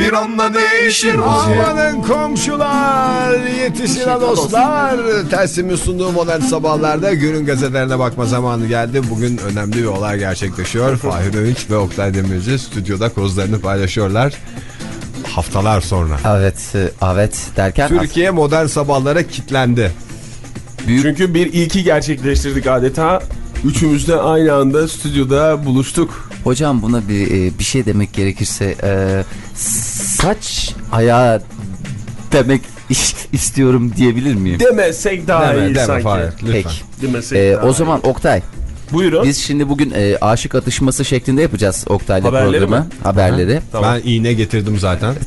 bir anda değişir Amanın komşular yetişin ha dostlar. Tersimin sunduğu modern sabahlarda günün gazetelerine bakma zamanı geldi. Bugün önemli bir olay gerçekleşiyor. Fahir Öğünç ve Oktay Demirci stüdyoda kozlarını paylaşıyorlar. Haftalar sonra. Evet, e, evet derken Türkiye modern sabahlara kitlendi. Çünkü bir ilki gerçekleştirdik adeta. Üçümüz de aynı anda stüdyoda buluştuk. Hocam buna bir e, bir şey demek gerekirse e, saç ayağı demek is- istiyorum diyebilir miyim? Demesek daha Deme, iyi deme sanki. Fahir lütfen. Peki. Demesek E, daha o iyi. zaman Oktay, Buyurun. biz şimdi bugün e, aşık atışması şeklinde yapacağız Oktay'la Haberleri programı. mi? Haberleri. Tamam. Ben iğne getirdim zaten.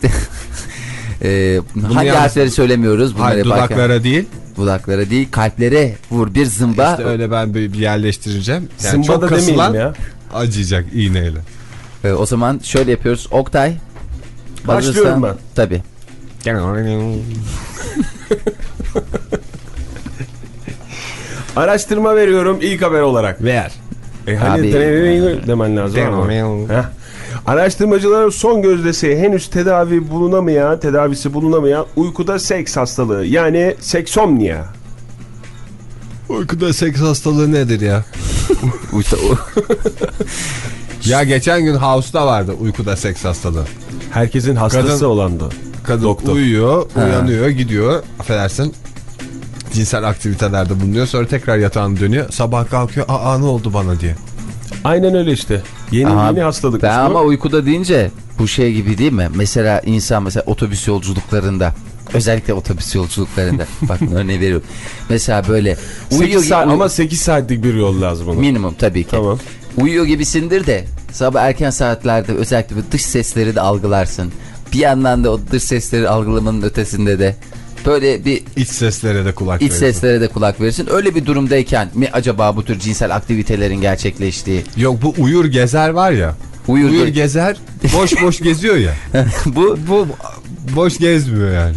E, hangi yalnız- harfleri söylemiyoruz? Bunları Hayır yaparken? dudaklara değil. Dudaklara değil, kalplere vur bir zımba. İşte öyle ben bir yerleştireceğim. Yani Zımba çok da kasılan demeyelim ya. Acıyacak iğneyle. E, o zaman şöyle yapıyoruz. Oktay. Başlıyorum hazırsan- ben. Tabii. Araştırma veriyorum ilk haber olarak. Ver. E hani Abi. demen lazım. Heh. Araştırmacıların son gözdesi henüz tedavi bulunamayan, tedavisi bulunamayan uykuda seks hastalığı yani seksomnia. Uykuda seks hastalığı nedir ya? Ya geçen gün House'da vardı uykuda seks hastalığı. Herkesin hastası Kadın- olandı. Kadın Doktor. uyuyor, uyanıyor, gidiyor. Affedersin. Cinsel aktivitelerde bulunuyor. Sonra tekrar yatağına dönüyor. Sabah kalkıyor. Aa ne oldu bana diye. Aynen öyle işte. Yeni Aha, yeni hastalık. Ben ama uykuda deyince bu şey gibi değil mi? Mesela insan mesela otobüs yolculuklarında özellikle otobüs yolculuklarında bak örneği veriyorum. Mesela böyle uyuyor 8 saat, gibi- ama 8 saatlik bir yol lazım ona. minimum tabii ki. Tamam. Uyuyor gibisindir de sabah erken saatlerde özellikle bu dış sesleri de algılarsın. Bir yandan da o dış sesleri algılamanın ötesinde de böyle bir İç seslere de kulak iç verirsin. seslere de kulak verirsin. Öyle bir durumdayken mi acaba bu tür cinsel aktivitelerin gerçekleştiği? Yok bu uyur gezer var ya. Uyur, Uyur ge- gezer boş boş geziyor ya. bu Bu boş gezmiyor yani.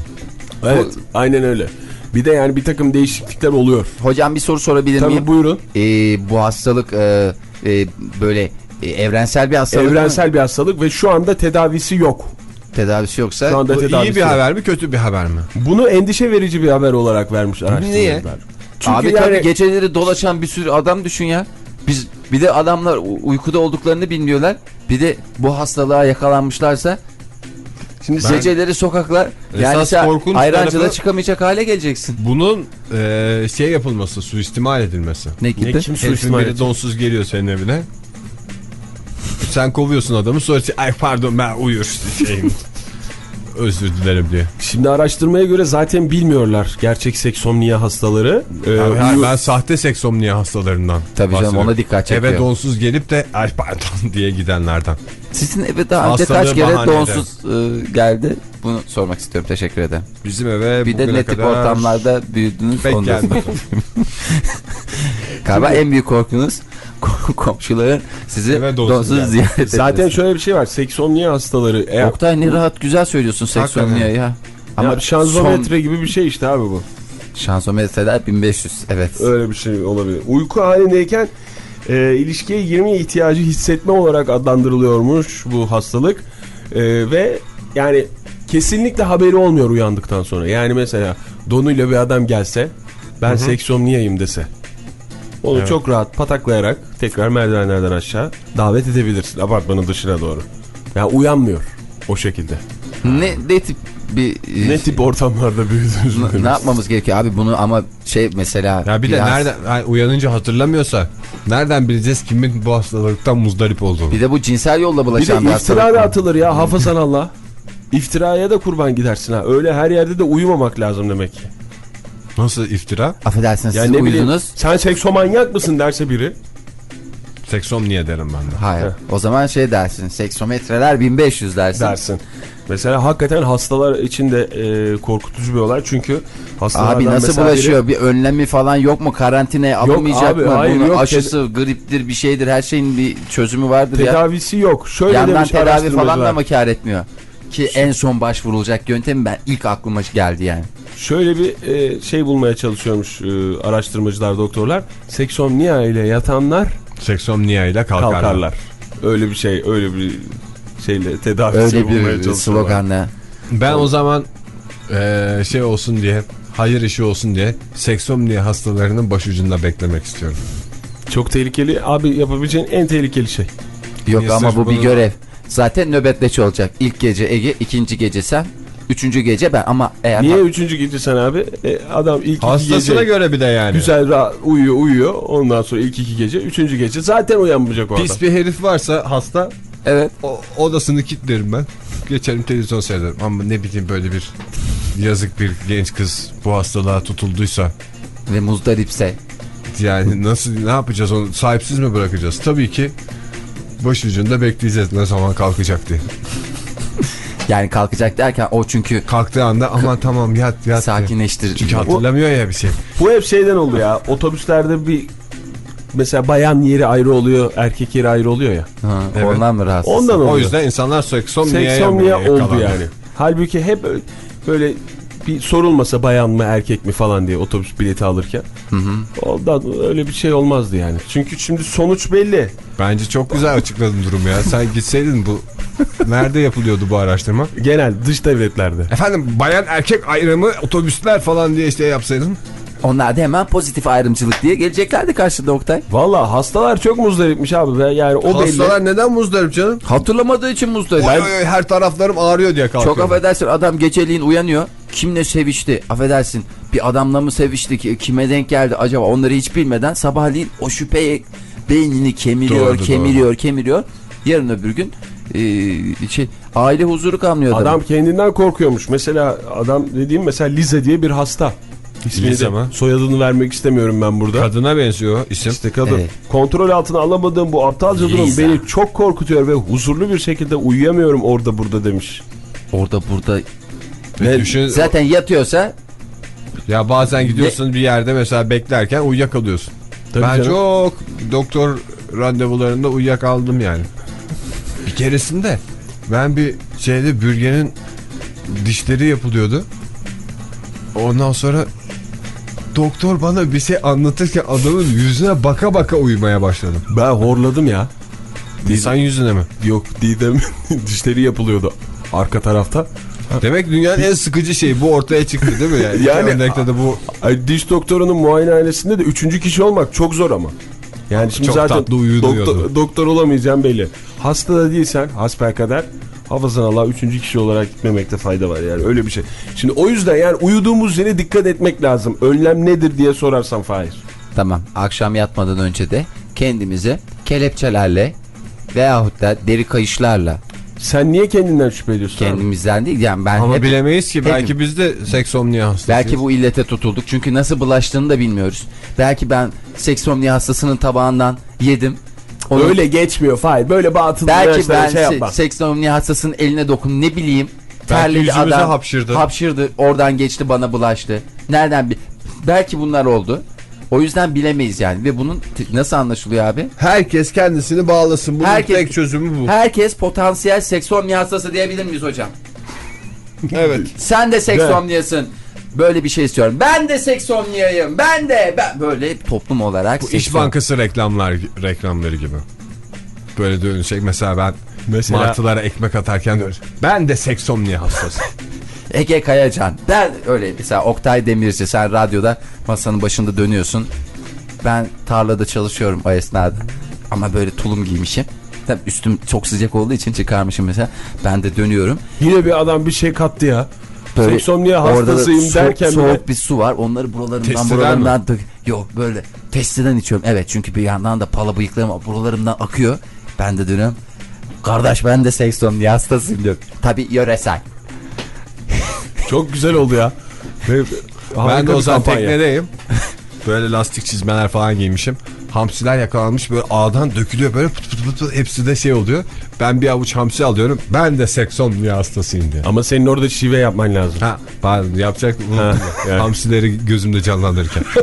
Evet, aynen öyle. Bir de yani bir takım değişiklikler oluyor. hocam bir soru sorabilir miyim? Tabii buyurun. Ee, bu hastalık e, e, böyle e, evrensel bir hastalık mı? Evrensel bir hastalık ve şu anda tedavisi yok. tedavisi yoksa Şu anda Bu tedavisi iyi bir yok. haber mi kötü bir haber mi? Bunu endişe verici bir haber olarak vermiş araştırmacılar. Niye? Çünkü abi yani tabii geceleri dolaşan bir sürü adam düşün ya. Biz bir de adamlar uykuda olduklarını bilmiyorlar. Bir de bu hastalığa yakalanmışlarsa şimdi Ben- geceleri sokaklar yani Esas sen korkunç ayrancıda çıkamayacak hale geleceksin. Bunun e, şey yapılması, suistimal edilmesi. Ne gibi? ne kim Herifin suistimal biri donsuz geliyor senin evine. Sen kovuyorsun adamı sonra şey, ay pardon ben uyur şeyim. Özür dilerim diye. Şimdi araştırmaya göre zaten bilmiyorlar gerçek seksomnia hastaları. Ee, Abi, hayır, uyu- ben sahte seksomnia hastalarından Tabii canım, ona dikkat çekiyor. Eve donsuz gelip de ay pardon diye gidenlerden. Sizin eve daha önce Hastalığı kaç kere bahane donsuz e, geldi? Bunu sormak istiyorum. Teşekkür ederim. Bizim eve Bir de ne tip kadar ortamlarda büyüdünüz? pek gelmedi. Galiba en büyük korkunuz kom- komşuların sizi donsuz geldi. ziyaret etmesi. Zaten şöyle bir şey var. Seksomnia hastaları eğer Oktay ne rahat güzel söylüyorsun seksomnia Hakikaten. ya. ama Ama şanzometre gibi bir şey işte abi bu. son şanzometreler 1500 evet. Öyle bir şey olabilir. Uyku halindeyken e, ilişkiye girme ihtiyacı hissetme olarak adlandırılıyormuş bu hastalık. E, ve yani kesinlikle haberi olmuyor uyandıktan sonra. Yani mesela donuyla bir adam gelse ben seksomniyayım dese. Onu Evet. çok rahat pataklayarak tekrar merdivenlerden aşağı davet edebilirsin apartmanın dışına doğru. Yani uyanmıyor o şekilde. Ne, ne tip bir e, Ne tip ortamlarda büyüdünüz? ne, ne yapmamız gerekiyor abi bunu ama şey mesela Ya bir de biraz- nereden ay, uyanınca hatırlamıyorsa nereden bileceğiz kimin bu hastalıktan muzdarip olduğunu? bir de bu cinsel yolla Bir de bulaşan bir, iftira hastalık. da atılır ya hafızan Allah. İftiraya da kurban gidersin ha. Öyle her yerde de uyumamak lazım demek ki. Nasıl iftira? Affedersiniz Yani siz ne bileyim uyudunuz. sen seksomanyak mısın derse biri. Seksomniye derim ben de. Hayır. O zaman şey dersin. Seksometreler 1500 dersin. dersin. Mesela hakikaten hastalar için de e, korkutucu bir olay çünkü hastalardan Abi nasıl mesela bulaşıyor? Bir önlemi falan yok mu? Karantinaya alınmayacak abi, mı? hayır, Bunun yok. aşısı, griptir bir şeydir. Her şeyin bir çözümü vardır biri ya. tedavisi yok. Şöyle Yandan demiş tedavi falan da mı kar etmiyor? Ki en son başvurulacak yöntemi ben ilk aklıma geldi yani. Şöyle bir e, şey bulmaya çalışıyormuş e, araştırmacılar, doktorlar. Seksomnia ile yatanlar Seksomniye ile kalkarlar. kalkarlar. Öyle bir şey, öyle bir şeyle tedavisi Öyle bir sloganla. Ben o zaman eee, şey olsun diye, hayır işi olsun diye seksomniye hastalarının başucunda beklemek istiyorum. Çok tehlikeli. Abi yapabileceğin en tehlikeli şey. Yok Niye ama bu bir görev. Zaten nöbetleşi olacak. İlk gece Ege, ikinci gece sen, üçüncü gece ben. Ama eğer Niye üçüncü gece sen abi? E, adam ilk iki Hastasına gece göre bir de yani. güzel uyuyor uyuyor. Ondan sonra ilk iki gece, üçüncü gece zaten uyanmayacak o adam. Pis bir herif varsa hasta evet. o, odasını kilitlerim ben. Geçerim televizyon seyrederim. Ama ne bileyim böyle bir yazık bir genç kız bu hastalığa tutulduysa Ve muzdaripse. yani nasıl ne yapacağız onu sahipsiz mi bırakacağız? Tabii ki başucunda bekleyeceğiz ne zaman kalkacak diye. Yani kalkacak derken o çünkü Kalktığı anda aman tamam yat yat. sakinleştir. Çünkü hatırlamıyor ya bir şey. Bu hep şeyden oldu ya. Otobüslerde bir mesela bayan yeri ayrı oluyor, erkek yeri ayrı oluyor ya. Ha, Evet. Ondan mı rahatsız? Ondan oluyor. O yüzden insanlar seksomniye Seksomnia oldu yani. Halbuki hep böyle bir sorulmasa bayan mı erkek mi falan diye otobüs bileti alırken. Ondan öyle bir şey olmazdı yani. Çünkü şimdi sonuç belli. Bence çok güzel açıkladın durumu ya. Sen gitseydin bu nerede yapılıyordu bu araştırma? Genel dış devletlerde. Efendim bayan erkek ayrımı otobüsler falan diye işte yapsaydın. Onlar da hemen pozitif ayrımcılık diye geleceklerdi karşında Oktay. Valla hastalar çok muzdaripmiş abi. Yani o belli. Hastalar neden muzdarip canım? Hatırlamadığı için muzdarip. Oy, oy, oy, her taraflarım ağrıyor diye kalkıyor. Çok affedersin adam geceliğin uyanıyor. Kimle sevişti? Affedersin bir adamla mı sevişti? ki? Kime denk geldi acaba? Onları hiç bilmeden sabahleyin o şüpheye beynini kemiriyor, Doğru, kemiriyor, kemiriyor. Yarın öbür gün e, şey, aile huzuru kalmıyor adamın. Adam kendinden korkuyormuş. Mesela adam dediğim mesela Lize diye bir hasta. İsmini de, mi? soyadını vermek istemiyorum ben burada. Kadına benziyor isim. İşte kadın. Evet. Kontrol altına alamadığım bu aptalca durum beni çok korkutuyor ve huzurlu bir şekilde uyuyamıyorum orada burada demiş. Orada burada Ve düşün, zaten yatıyorsa ya bazen gidiyorsun bir yerde mesela beklerken uyuyakalıyorsun. Tabii ben canım. çok doktor randevularında uyuyakaldım yani. Bir keresinde ben bir şeyde bürgenin dişleri yapılıyordu. Ondan sonra doktor bana bir şey anlatırken adamın yüzüne baka baka uyumaya başladım. Ben horladım ya. İnsan yüzüne mi? Yok Didem dişleri yapılıyordu arka tarafta. Demek dünyanın en sıkıcı şeyi bu ortaya çıktı değil mi? Yani, Yani- örnekte de bu diş doktorunun muayenehanesinde de üçüncü kişi olmak çok zor ama. Yani şimdi Çok zaten doktor, doktor olamayacağım belli. Hasta da değilsen hasbelkader hafızan Allah üçüncü kişi olarak gitmemekte fayda var yani öyle bir şey. Şimdi o yüzden yani uyuduğumuz yere dikkat etmek lazım. Önlem nedir diye sorarsan Fahir. tamam akşam yatmadan önce de kendimize kelepçelerle veyahut da deri kayışlarla Sen niye kendinden şüphe ediyorsun? abi? kendimizden değil yani ben ama hep bilemeyiz ki hepim- belki biz de seksomniye hastasıyız. Belki bu illete tutulduk. Çünkü nasıl bulaştığını da bilmiyoruz. Belki ben seksomni hastasının tabağından yedim. Onu- Öyle geçmiyor Fahir. Böyle batıl belki inançlara ben şey se- yapma. seksomni hastasının eline dokun ne bileyim. Yüzümüze adam. hapşırdı. Hapşırdı. Oradan geçti bana bulaştı. Nereden bir Belki bunlar oldu. O yüzden bilemeyiz yani. Ve bunun nasıl anlaşılıyor abi? Herkes kendisini bağlasın. Bunun Herkes- tek çözümü bu. Herkes potansiyel seksomni hastası diyebilir miyiz hocam? evet. Sen de seksomniyasın. Böyle bir şey istiyorum. Ben de seksomniyayım. Ben de. Ben böyle toplum olarak Bu İş Bankası reklamlar reklamları gibi. Böyle dönecek mesela ben Mesela- martılara ekmek atarken ben de seksomniye hastası. Ege Kayacan. Ben öyle mesela Oktay Demirci sen radyoda masanın başında dönüyorsun. Ben tarlada çalışıyorum o esnada. Ama böyle tulum giymişim. Tabii üstüm çok sıcak olduğu için çıkarmışım mesela. Ben de dönüyorum. Yine bir adam bir şey kattı ya. Böyle Seksomniye orada da hastasıyım soğuk- derken bile- soğuk bir su var. Onları buralarımdan Testiden buralarımdan tık- yok böyle testiden içiyorum. Evet çünkü bir yandan da pala bıyıklarım buralarımdan akıyor. Ben de dönüyorum. Kardeş ben de seksomniye hastasıyım diyorum. Tabii yöresel. Çok güzel oldu ya. Ben harika de o zaman teknedeyim. Böyle lastik çizmeler falan giymişim. Hamsiler yakalanmış böyle ağdan dökülüyor böyle pıt pıt pıt, pıt hepsi de şey oluyor. Ben bir avuç hamsi alıyorum. Ben de seksomnia hastasıyım diye. Ama senin orada şive yapman lazım. Ha, pardon yapacak Ha, yani. hamsileri gözümde canlandırırken.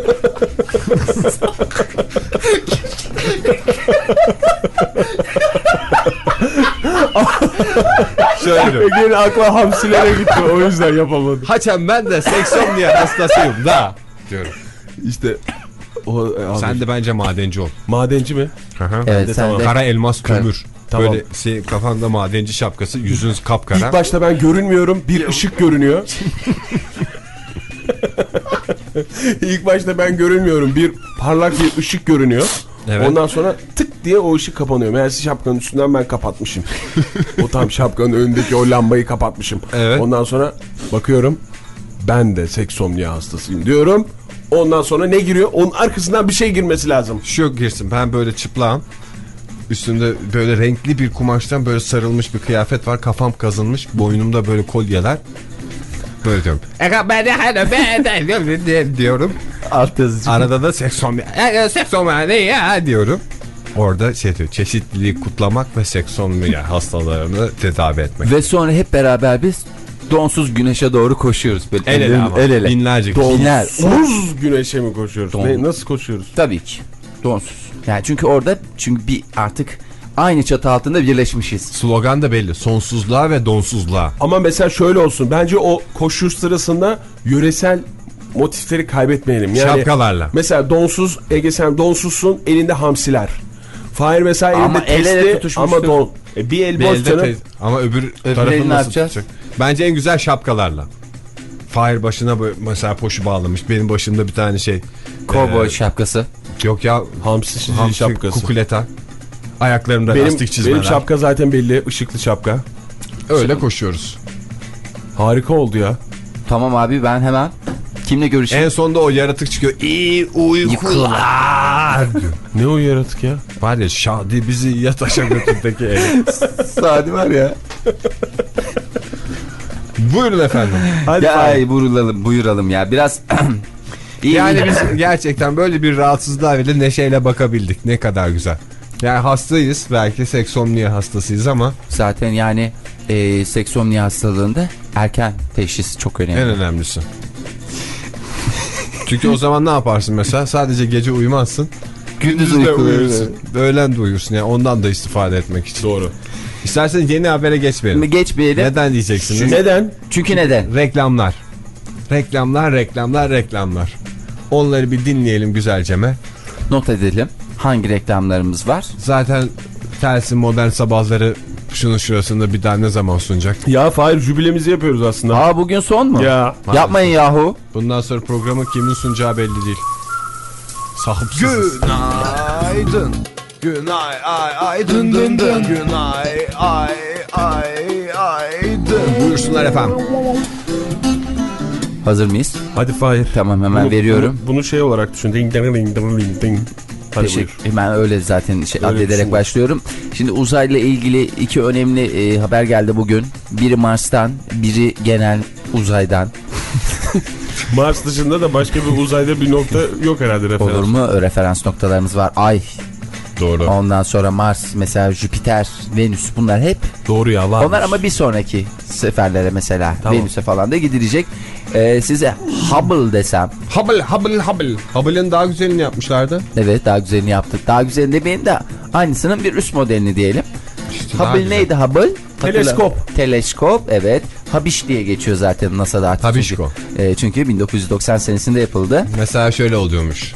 Şöyle. Ege'nin akla hamsilere gitti o yüzden yapamadı. Haçan ben de seksomnia hastasıyım da diyorum. İşte o, e, abi, Sen de bence madenci ol. madenci mi? Evet de sen tamam. de Kara elmas kömür. Tamam. Böyle şey, kafanda madenci şapkası, yüzün kapkara. İlk başta ben görünmüyorum bir ışık görünüyor. İlk başta ben görünmüyorum bir parlak bir ışık görünüyor. Evet. Ondan sonra tık diye o ışık kapanıyor. Meğerse şapkanın üstünden ben kapatmışım. o tam şapkanın önündeki o lambayı kapatmışım. Evet. Ondan sonra bakıyorum ben de seksomnia hastasıyım diyorum. Ondan sonra ne giriyor? Onun arkasından bir şey girmesi lazım. Şu girsin ben böyle çıplağım. Üstünde böyle renkli bir kumaştan böyle sarılmış bir kıyafet var. Kafam kazınmış. Boynumda böyle kolyeler. Böyle diyorum. diyorum. alt yazıcı. Arada da seksomya. Seksomya ne ya diyorum. Orada şey diyor. Çeşitliliği kutlamak ve seksomya hastalarını tedavi etmek. Ve sonra hep beraber biz donsuz güneşe doğru koşuyoruz. Böyle El ele ama. El ele. Binlerce kişi. Binler. Buz güneşe mi koşuyoruz? Don- Ne, nasıl koşuyoruz? Tabii ki. Donsuz. Yani çünkü orada çünkü bir artık aynı çatı altında birleşmişiz. Slogan da belli. Sonsuzluğa ve donsuzluğa. Ama mesela şöyle olsun. Bence o koşu sırasında yöresel motifleri kaybetmeyelim. Yani Şapkalarla. Mesela donsuz, Ege sen donsuzsun elinde hamsiler. Fahir mesela Ama elinde el ele testi tutuşmuştur. ama don. E, bir el Bir boş elde canım. ama öbür tarafını ne nasıl yapacağız? tutacak? Bence en güzel şapkalarla. Fahir başına böyle mesela poşu bağlamış. Benim başımda bir tane şey. Kovboy Ee, şapkası. Yok ya Hamsi, hamsi şapkası. kukuleta. Ayaklarımda Benim, lastik çizmeler. benim şapka zaten belli. ışıklı şapka. Öyle koşuyoruz. Harika oldu ya. Tamam abi ben hemen kimle görüşeyim? En sonunda o yaratık çıkıyor. İyi uykular. Ne o yaratık ya? Var ya Şadi bizi yat aşağı götürdeki el. Sadi var ya. Buyurun efendim. Hadi Ya ay, buyuralım buyuralım ya biraz iyi Yani iyi. biz gerçekten böyle bir rahatsızlığa bile neşeyle bakabildik. Ne kadar güzel. Yani hastayız. Belki seksomnia hastasıyız ama zaten yani e, seksomnia hastalığında erken teşhis çok önemli. en önemlisi. Çünkü o zaman ne yaparsın mesela? Sadece gece uyumazsın. Gündüz de uykuları. uyursun. Öğlen de uyursun. Yani ondan da istifade etmek için. Doğru. İstersen yeni habere geçmeyelim. Geçmeyelim. Neden diyeceksiniz? Neden? Çünkü neden? Reklamlar. Reklamlar, reklamlar, reklamlar. Onları bir dinleyelim güzelceme. Not edelim. Hangi reklamlarımız var? Zaten Telsin modern sabahları şunun şurasında bir daha ne zaman sunacak? Ya Fahir jübilemizi yapıyoruz aslında. Aa bugün son mu? Ya. Yapmayın yahu. Bundan sonra programı kimin sunacağı belli değil. Sahipsiziz. Günaydın. Günay ay ay dın dın dın. Günay ay ay ay dın. Buyursunlar efendim. Hazır mıyız? Hadi Fahir. Tamam hemen Bunu- veriyorum. Bunu, bunu şey olarak düşün. Ding ding ding ding ding ding. Hadi buyur. Teşekkür. Ben öyle zaten şey Öyle addederek düşündüm. başlıyorum. Şimdi uzayla ilgili iki önemli e, haber geldi bugün. Biri Mars'tan, biri genel uzaydan. Mars dışında da başka bir uzayda bir nokta yok herhalde referans. Olur mu? Referans noktalarımız var. Ay, Doğru. ondan sonra Mars, mesela Jüpiter, Venüs bunlar hep. Doğru ya var. Onlar ama bir sonraki seferlere mesela Tamam. Venüs'e falan da gidilecek. E, size Hubble desem. Hubble, Hubble, Hubble. Hubble'ın daha güzelini yapmışlardı. Evet daha güzelini yaptık. Daha güzelini demeyin de aynısının bir üst modelini diyelim. Daha Hubble neydi Hubble? Teleskop. Hatırla- Teleskop evet. Habiş diye geçiyor zaten NASA'da artık. Habişko. Çünkü, e, çünkü 1990 senesinde yapıldı. Mesela şöyle oluyormuş.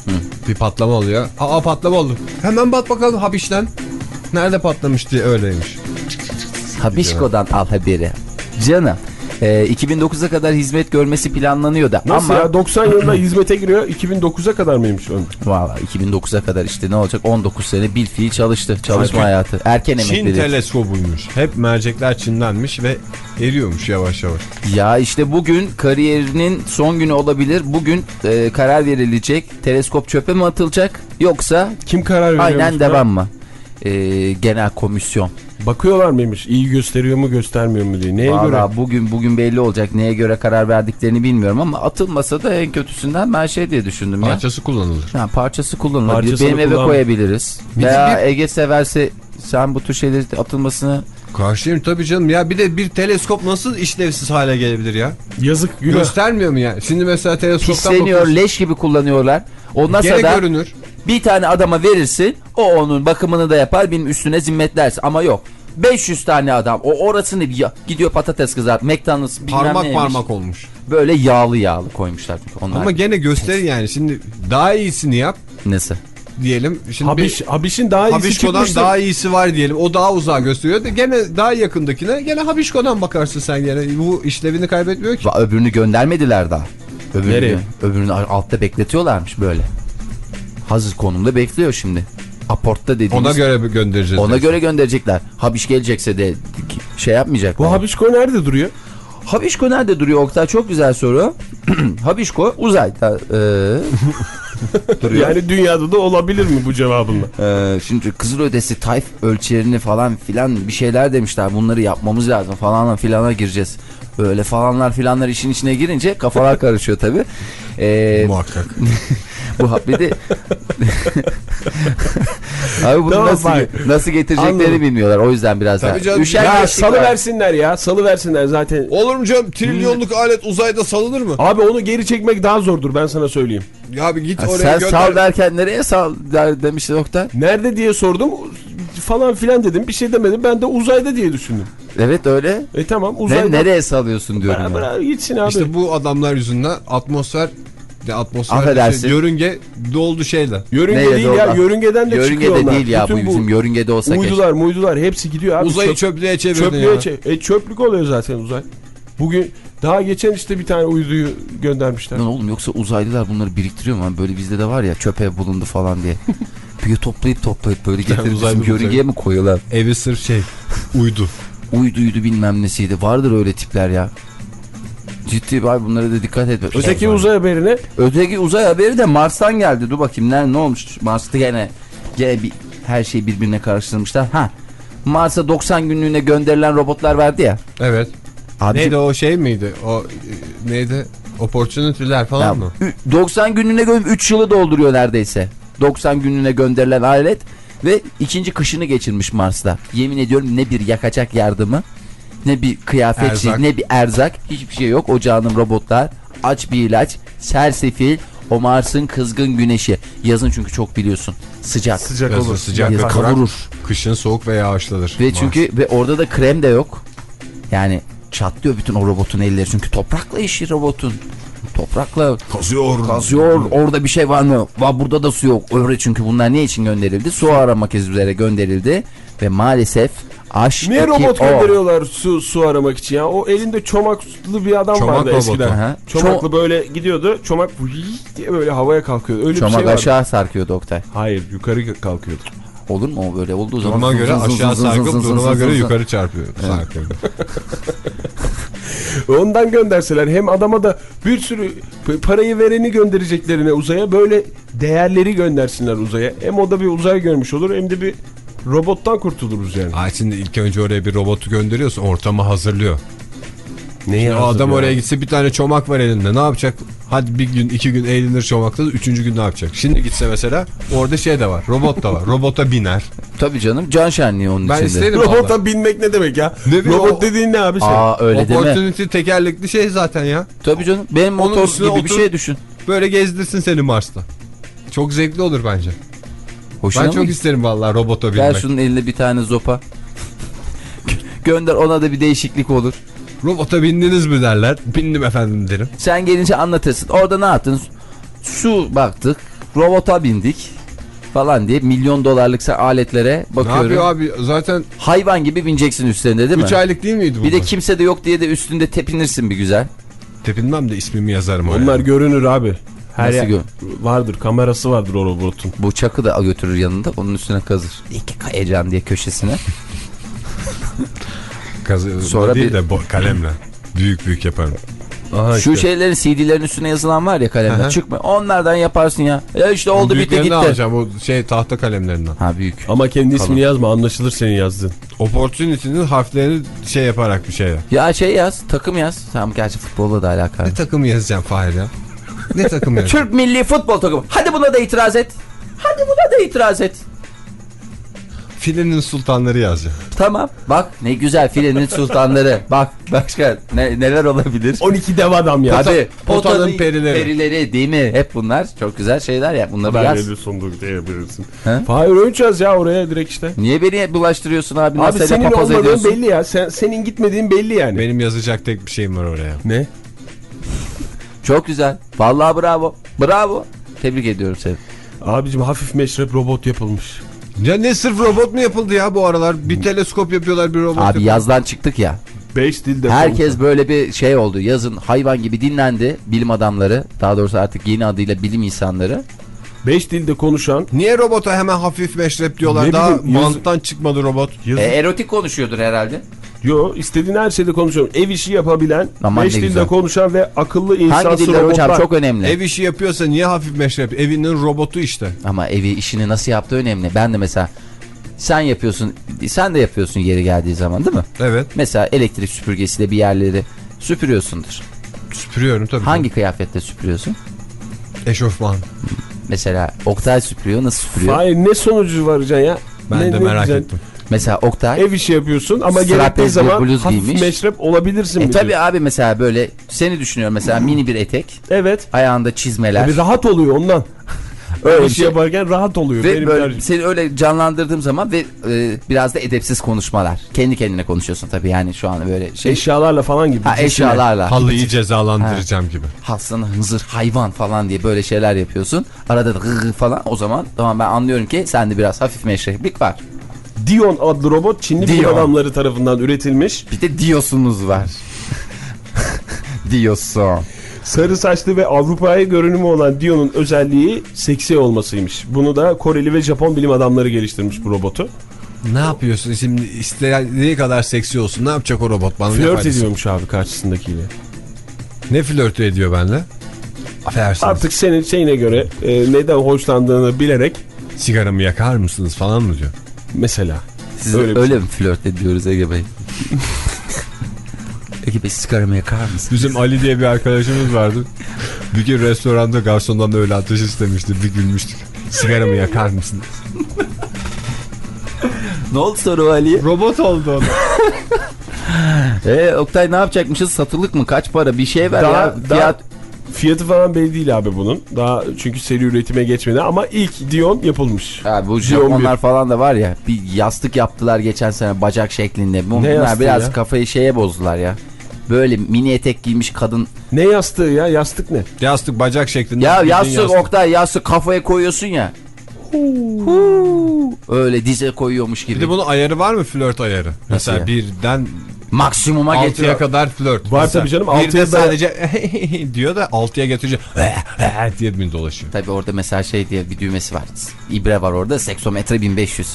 Bir patlama oluyor. Aa patlama oldu. Hemen bat bakalım Habiş'ten. Nerede patlamış diye öyleymiş. Habişko'dan al haberi. Canım. E, 2009'a kadar hizmet görmesi planlanıyordu. Nasıl ama ya 90 yılında hizmete giriyor 2009'a kadar mıymış ön? Valla 2009'a kadar işte ne olacak 19 sene bil fiil çalıştı çalışma Sanki hayatı erken Çin emeklilik. teleskobuymuş. Hep mercekler Çinlenmiş ve eriyormuş yavaş yavaş. Ya işte bugün kariyerinin son günü olabilir. Bugün e, karar verilecek. Teleskop çöpe mi atılacak yoksa Kim karar veriyor? aynen devam mı? E, genel komisyon Bakıyorlar mıymış? İyi gösteriyor mu göstermiyor mu diye. Neye göre? Valla bugün bugün belli olacak neye göre karar verdiklerini bilmiyorum ama atılmasa da en kötüsünden ben şey diye düşündüm ya. Parçası kullanılır. Ha, parçası kullanılabilir. Parçasını Benim eve kullan- koyabiliriz. De Veya bir- Ege severse sen bu tür şeyleri atılmasını Karşıyım tabii canım ya bir de bir teleskop nasıl işlevsiz hale gelebilir ya? Yazık günah. Göstermiyor mu yani? Şimdi mesela teleskoptan pisleniyor, bakıyorsun. leş gibi kullanıyorlar. Ondan Gene sonra görünür. Bir tane adama verirsin o onun bakımını da yapar benim üstüne zimmetlersin ama yok. 500 tane adam o orasını bir ya- gidiyor patates kızart McDonald's bilmem Parmak neymiş. parmak olmuş. Böyle yağlı yağlı koymuşlar onlar. Ama gene gösterir yani. Şimdi daha iyisini yap Nasıl? diyelim. Şimdi Habiş, bir Habiş'in daha iyisi Habişko'dan daha iyisi var diyelim. O daha uzağa gösteriyor da gene daha yakındakine gene Habişko'dan bakarsın sen gene. Bu işlevini kaybetmiyor ki. Öbürünü göndermediler daha. Öbürünü, Nereye? öbürünü altta bekletiyorlarmış böyle. Hazır konumda bekliyor şimdi. Aportta dediğimiz. Ona göre göndereceğiz. Ona göre gönderecekler. Habiş gelecekse de şey yapmayacak. Bu Habişko nerede duruyor? Habişko nerede duruyor Oktay? Çok güzel soru. Habişko uzayda e, duruyor. Yani dünyada da olabilir mi bu cevabınla? E, şimdi Kızılötesi tayf ölçerini falan filan bir şeyler demişler. Bunları yapmamız lazım falan filana gireceğiz. Böyle falanlar filanlar işin içine girince kafalar karışıyor tabi. E, Muhakkak. bu bir de Abi bunu Tamam, nasıl, bak. nasıl getireceklerini Anladım. bilmiyorlar. O yüzden biraz Tabii daha. canım. Üşengeçlik Ya var. salı versinler ya. Salı versinler zaten. Olur mu canım? Trilyonluk alet uzayda salınır mı? Abi onu geri çekmek daha zordur ben sana söyleyeyim. Ya abi git Ha, oraya Sen gönder. sal derken nereye sal der, demişti Oktay. Nerede diye sordum falan filan dedim. Bir şey demedim. Ben de uzayda diye düşündüm. Evet öyle. E tamam Ne, uzayda. nereye salıyorsun diyorum. Bırak, bırak, gitsin abi. İşte bu adamlar yüzünden atmosfer de atmosfer Affedersin. şey, yörünge doldu şeyle. Yörünge Neyle değil doğru? ya. Yörüngeden de çıkıyor Yörüngede onlar. değil ya bu Bütün bizim yörüngede olsa keşke. Uydular muydular hepsi gidiyor abi. Uzayı Çöp- çöplüğe çevirdin çöplüğe ya. çe- E çöplük oluyor zaten uzay. Bugün daha geçen işte bir tane uyduyu göndermişler. Lan oğlum yoksa uzaylılar bunları biriktiriyor mu? Böyle bizde de var ya çöpe bulundu falan diye. Bir toplayıp toplayıp böyle getirip uzaylı bizim yörüngeye mi koyuyorlar? Evi sırf şey uydu. Uyduydu bilmem nesiydi. Vardır öyle tipler ya. Ciddi abi bunlara da dikkat etme. Öteki uzay haberine Öteki uzay haberi de Mars'tan geldi. Dur bakayım ne, ne olmuş? Mars'ta gene, gene bir, her şeyi birbirine karıştırmışlar. Ha Mars'a 90 günlüğüne gönderilen robotlar vardı ya. Evet. Abi Neydi o şey miydi? O e, neydi? Opportunity'ler falan Ya, mı? ü- 90 günlüğüne gö 3 yılı dolduruyor neredeyse. 90 günlüğüne gönderilen alet ve ikinci kışını geçirmiş Mars'ta. Yemin ediyorum ne bir yakacak yardımı ne bir kıyafetçi Erzak. ne bir erzak hiçbir şey yok. Ocağının robotlar aç bir ilaç sersefil o Mars'ın kızgın güneşi. Yazın çünkü çok biliyorsun sıcak. sıcak Yazın olur. sıcak ve Yazın kurak. kavurur. Kışın soğuk ve yağışlıdır. Ve çünkü ve orada da krem de yok. Yani çatlıyor bütün o robotun elleri çünkü toprakla işi robotun. Toprakla kazıyor. Kazıyor. Orada bir şey var mı? Va burada da su yok. Öyle çünkü bunlar ne için gönderildi? Su aramak üzere gönderildi. Ve maalesef aşk Niye robot o. gönderiyorlar su su aramak için ya? O elinde çomaklı bir adam Çomak vardı robotu. eskiden. Aha. Çomaklı böyle gidiyordu. Çomak diye böyle havaya kalkıyor. Öyle Çomak bir şey vardı. aşağı sarkıyordu Oktay. Hayır yukarı kalkıyordu. Olur mu o böyle olduğu zaman? Duruma göre zın zın aşağı sarkıp duruma göre yukarı çarpıyor. Sarkıyor. Ondan gönderseler hem adama da bir sürü parayı vereni göndereceklerine uzaya böyle değerleri göndersinler uzaya. Hem o da bir uzay görmüş olur hem de bir robottan kurtuluruz yani. Ay şimdi ilk önce oraya bir robotu gönderiyorsun ortamı hazırlıyor. Neye o adam oraya gitse bir tane çomak var elinde ne yapacak? Hadi bir gün iki gün eğlenir çomakta üçüncü gün ne yapacak? Şimdi gitse mesela orada şey de var robot da var. Robota biner. Tabii canım can şenliği onun Ben içinde. isterim Robota valla. binmek ne demek ya? Ne Robot o- dediğin ne abi sen? Aa öyle deme. Opportunity tekerlekli şey zaten ya. Tabii canım. Benim motor gibi bir otur- şey düşün. Böyle gezdirsin seni Mars'ta. Çok zevkli olur bence. Hoşuna ben mı çok isterim vallahi robota Ver binmek. şunun eline bir tane zopa. Gönder ona da bir değişiklik olur. Robota bindiniz mi derler. Bindim efendim derim. Sen gelince anlatırsın. Orada ne yaptın? Su baktık. Robota bindik. Falan diye milyon dolarlık aletlere Ne bakıyorum. yapıyor abi zaten Hayvan gibi bineceksin üstlerinde değil mi? 3 aylık değil miydi bu? Bir de kimse de yok diye de üstünde tepinirsin bir güzel. Tepinmem de ismimi yazarım oraya. Onlar görünür abi. Her Nasıl yer- gör- vardır kamerası vardır o robotun. Bu çakı da götürür yanında onun üstüne kazır. İki kayacan diye köşesine. Kazı, Sonra değil bir- de kalemle. Büyük büyük yaparım. Aha Şu işte. şeylerin CD'lerin üstüne yazılan var ya kalemler. Çıkma. Onlardan yaparsın ya. Ya işte oldu bitti gitti. alacağım o şey tahta kalemlerinden. Ha büyük. Ama kendi ismini yazma anlaşılır senin yazdığın. Opportunity'nin harflerini şey yaparak bir şeyler. Ya şey yaz, takım yaz. Tamam gerçi futbolla da alakalı. Ne takımı yazacağım Fahir ya? Ne takımı yazacağım? Türk milli futbol takımı. Hadi buna da itiraz et. Hadi buna da itiraz et. Filenin sultanları yazacağım. Tamam. Bak ne güzel filenin sultanları. Bak başka ne, neler olabilir? 12 dev adam ya. Hadi potanın perileri. perileri değil mi? Hep bunlar çok güzel şeyler ya. Bunları Ben yaz. verir sonduk diyebilirsin. Öğünç yaz ya oraya direkt işte. Niye beni bulaştırıyorsun abi? Abi Nasıl senin olmadığın ediyorsun? belli ya. Sen, senin gitmediğin belli yani. Benim yazacak tek bir şeyim var oraya. Ne? Çok güzel. Vallahi bravo. Bravo. Tebrik ediyorum seni. Abicim hafif meşrep robot yapılmış. Ya ne sırf robot mu yapıldı ya bu aralar? Bir teleskop yapıyorlar bir robot Abi yapıyorlar. yazdan çıktık ya. 5 dilde Herkes böyle bir şey oldu. Yazın hayvan gibi dinlendi bilim adamları. Daha doğrusu artık yeni adıyla bilim insanları. 5 dilde konuşan Niye robota hemen hafif meşrep diyorlar? Ne Daha bileyim, yazı- banttan çıkmadı robot. yazı... E, erotik konuşuyordur herhalde. Yo istediğin her şeyde konuşuyor. Ev işi yapabilen, Aman 5 ne dilde güzel. konuşan ve akıllı insansı Hangi diller robotlar. hocam çok önemli. Ev işi yapıyorsa niye hafif meşrep? Evinin robotu işte. Ama evi işini nasıl yaptığı önemli. Ben de mesela sen yapıyorsun sen de yapıyorsun yeri geldiği zaman değil mi? Evet. Mesela elektrik süpürgesiyle bir yerleri süpürüyorsundur. Süpürüyorum tabii. Hangi kıyafetle süpürüyorsun? Eşofman. Mesela Oktay süpürüyor nasıl süpürüyor? Hayır ne sonucu varacaksın ya? Ben Ne- de ne merak güzel. ettim. Mesela Oktay Ev işi yapıyorsun ama gerektiği bir zaman bluz hafif giymiş. meşrep olabilirsin E mi tabi abi mesela böyle seni düşünüyorum mesela mini bir etek Evet. ayağında çizmeler Tabii rahat oluyor ondan. Öyle bir işi şey. yaparken rahat oluyor. ve Benim böyle tercihim. seni öyle canlandırdığım zaman ve e, biraz da edepsiz konuşmalar. Kendi kendine konuşuyorsun tabii yani şu an böyle şey. Eşyalarla falan gibi. ha eşyalarla. Halıyı cezalandıracağım gibi. Haslana hınzır hayvan falan diye böyle şeyler yapıyorsun. Arada da gıgı falan o zaman tamam ben anlıyorum ki sende biraz hafif meşreplik var. Dion adlı robot Çinli bilim Dion. adamları tarafından üretilmiş. Bir de diyosunuz var. Diyosun. Sarı saçlı ve Avrupa'ya görünümü olan Dion'un özelliği seksi olmasıymış. Bunu da Koreli ve Japon bilim adamları geliştirmiş bu robotu. Ne yapıyorsun şimdi istediği kadar seksi olsun ne yapacak o robot bana Flört ediyormuş abi karşısındakiyle. Ne flörtü ediyor benimle? Affedersiniz. Artık senin şeyine göre e, neden hoşlandığını bilerek Sigaramı yakar mısınız falan mı diyor. Mesela. Siz Öyle öyle, bir mi flört ediyoruz Ege Bey? Ege Bey sigaramı yakar mısın? Bizim Ali diye bir arkadaşımız vardı. Bir gün restoranda garsondan da öyle ateş istemişti. Bir gülmüştük. Sigaramı yakar mısın? Ne oldu sonra o Ali'ye? Robot oldu o. Ee, Oktay ne yapacakmışız? Satılık mı? Kaç para? Bir şey ver Daha- ya. daha- Fiyat. Fiyatı falan belli değil abi bunun. Daha çünkü seri üretime geçmedi ama ilk Dion yapılmış. Ha, bu Japonlar bir. falan da var ya. Bir yastık yaptılar geçen sene bacak şeklinde. Bunlar yastığı biraz ya? kafayı şeye bozdular ya. Böyle mini etek giymiş kadın. Ne yastığı ya? Yastık ne? Yastık bacak şeklinde. Ya Bildiğin yastık, Oktay yastık kafaya koyuyorsun ya. Huu. Öyle dize koyuyormuş gibi. Bir de bunun ayarı var mı flört ayarı? Mesela ya? birden Maksimuma 6'ya getiriyor. kadar flört. Var tabii canım, Bir altıya de da- sadece diyor da 6'ya getirince diye bir dolaşıyor. Tabii orada mesela şey diye bir düğmesi var. İbre var orada. Seksometre 1500.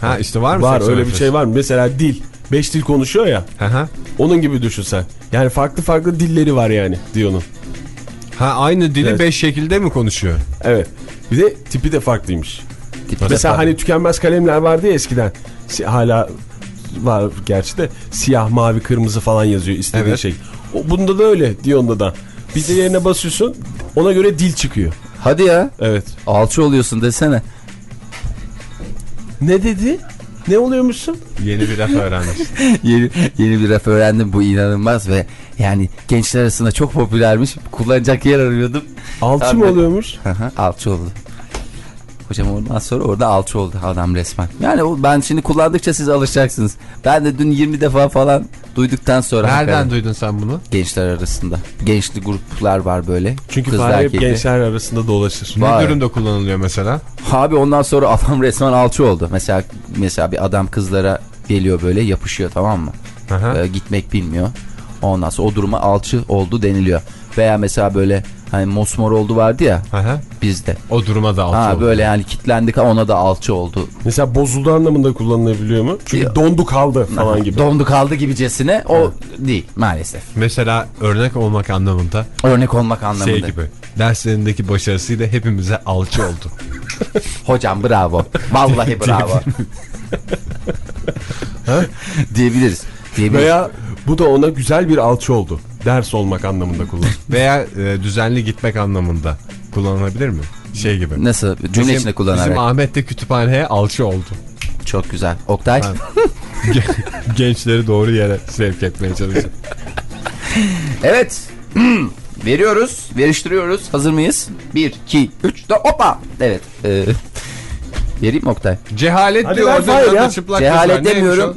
Ha işte var mı? Var öyle bir şey var mı? Mesela dil. Beş dil konuşuyor ya. Hı hı. Onun gibi düşün sen. Yani farklı farklı dilleri var yani Dion'un. Ha aynı dili Evet. 5 şekilde mi konuşuyor? Evet. Bir de tipi de farklıymış. Tipi Mesela de hani tükenmez kalemler vardı ya eskiden. Hala var gerçi de siyah, mavi, kırmızı falan yazıyor istediğin Evet. şey. O, bunda da öyle Dion'da da. Bir de yerine basıyorsun ona göre dil çıkıyor. Hadi ya. Evet. Alçı oluyorsun desene. Ne dedi? Ne oluyormuşsun? Yeni bir laf öğrenmiş. yeni, yeni bir laf öğrendim bu inanılmaz ve yani gençler arasında çok popülermiş. Kullanacak yer arıyordum. Alçı Abi- mı oluyormuş? Hı hı, alçı oldu. Hocam ondan sonra orada alçı oldu adam resmen. Yani o- ben şimdi kullandıkça siz alışacaksınız. Ben de dün 20 defa falan duyduktan sonra. Nereden hakikaten duydun sen bunu? Gençler arasında. Gençli gruplar var böyle. Çünkü Kızlar fare hep erkekli. gençler arasında dolaşır. Var. Ne durumda kullanılıyor mesela? Abi ondan sonra adam resmen alçı oldu. Mesela mesela bir adam kızlara geliyor böyle yapışıyor tamam mı? Hı hı. Ee, gitmek bilmiyor. Ondan sonra o duruma alçı oldu deniliyor. Veya mesela böyle hani mosmor oldu vardı ya Aha. bizde. O duruma da altı Ha oldu. böyle yani kitlendik ona da alçı oldu. Mesela bozuldu anlamında kullanılabiliyor mu? Çünkü Yok. dondu kaldı falan gibi. Dondu kaldı gibicesine o değil maalesef. Mesela örnek olmak anlamında Örnek olmak anlamında. şey gibi. Derslerindeki başarısıyla hepimize alçı oldu. Hocam bravo. Vallahi bravo. Diyebiliriz. Diyebiliriz. Veya bu da ona güzel bir alçı oldu. Ders olmak anlamında kullan. Veya e, düzenli gitmek anlamında kullanılabilir mi? Şey gibi. Nasıl? Cümle Bizim- içinde kullanarak. Bizim Ahmet de kütüphaneye alçı oldu. Çok güzel. Oktay. Ha. Gençleri doğru yere sevk etmeye çalışıyor. Evet. Veriyoruz. Veriştiriyoruz. Hazır mıyız? 1, 2, 3, 4. Hoppa. Evet. Ee, vereyim mi Oktay? Cehalet Hadi diyor orada ya. çıplak Cehalet demiyorum.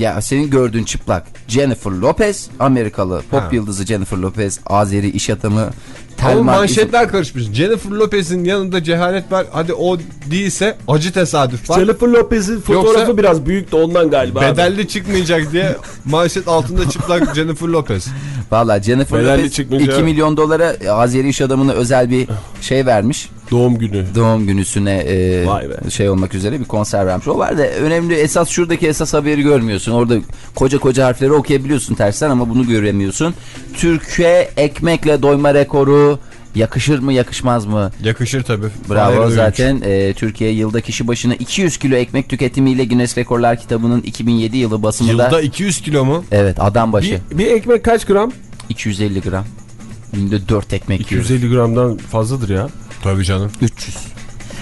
Ya senin gördüğün çıplak Jennifer Lopez, Amerikalı pop Ha. yıldızı Jennifer Lopez, Azeri iş adamı Telman manşetler karışmış. Jennifer Lopez'in yanında cehalet var. Hadi o değilse acı tesadüf var. Jennifer Lopez'in fotoğrafı Yoksa- biraz büyük de ondan galiba. Bedelli çıkmayacak diye manşet altında çıplak Jennifer Lopez. Valla Jennifer Bedelli Lopez çıkmayınca- 2 milyon dolara Azeri iş adamına özel bir şey vermiş. Doğum günü. Doğum günüsüne e, şey olmak üzere bir konser vermiş. O var da önemli esas şuradaki esas haberi görmüyorsun. Orada koca koca harfleri okuyabiliyorsun tersten ama bunu göremiyorsun. Türkiye ekmekle doyma rekoru yakışır mı yakışmaz mı? Yakışır tabii. Bravo Fahir zaten e, Türkiye yılda kişi başına 200 kilo ekmek tüketimiyle Guinness Rekorlar kitabının 2007 yılı basımında Yılda 200 kilo mu? evet adam başı Bir, bir ekmek kaç gram? 250 gram. Günde 4 ekmek yiyor. 250 gramdan fazladır ya. Tabii canım. 300.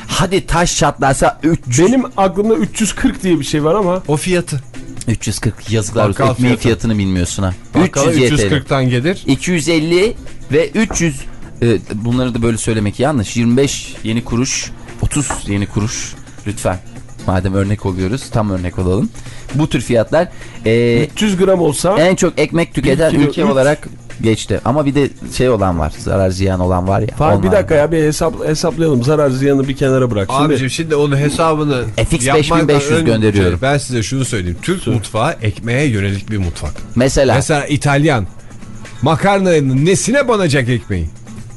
Hadi taş çatlarsa 300. Benim aklımda 340 diye bir şey var ama O fiyatı. 340 yazıklar olsun. Ekmeğin fiyatı. fiyatını bilmiyorsun ha. Bakkala 300 YTL. 340'tan gelir. 250 ve 300 e, bunları da böyle söylemek yanlış. 25 yeni kuruş, 30 yeni kuruş lütfen. Madem örnek oluyoruz tam örnek olalım. Bu tür fiyatlar e, 300 gram olsa en çok ekmek tüketen kilo ülke üç. olarak geçti. Ama bir de şey olan var. Zarar ziyan olan var ya. Fahir bir dakika var. ya bir hesap hesaplayalım. Zarar ziyanı bir kenara bırak. Şimdi Abicim şimdi onun hesabını FX yapmaktan 5500 önce gönderiyorum. Ben size şunu söyleyeyim. Türk mutfağı ekmeğe yönelik bir mutfak. Mesela, Mesela İtalyan makarnanın nesine banacak ekmeği?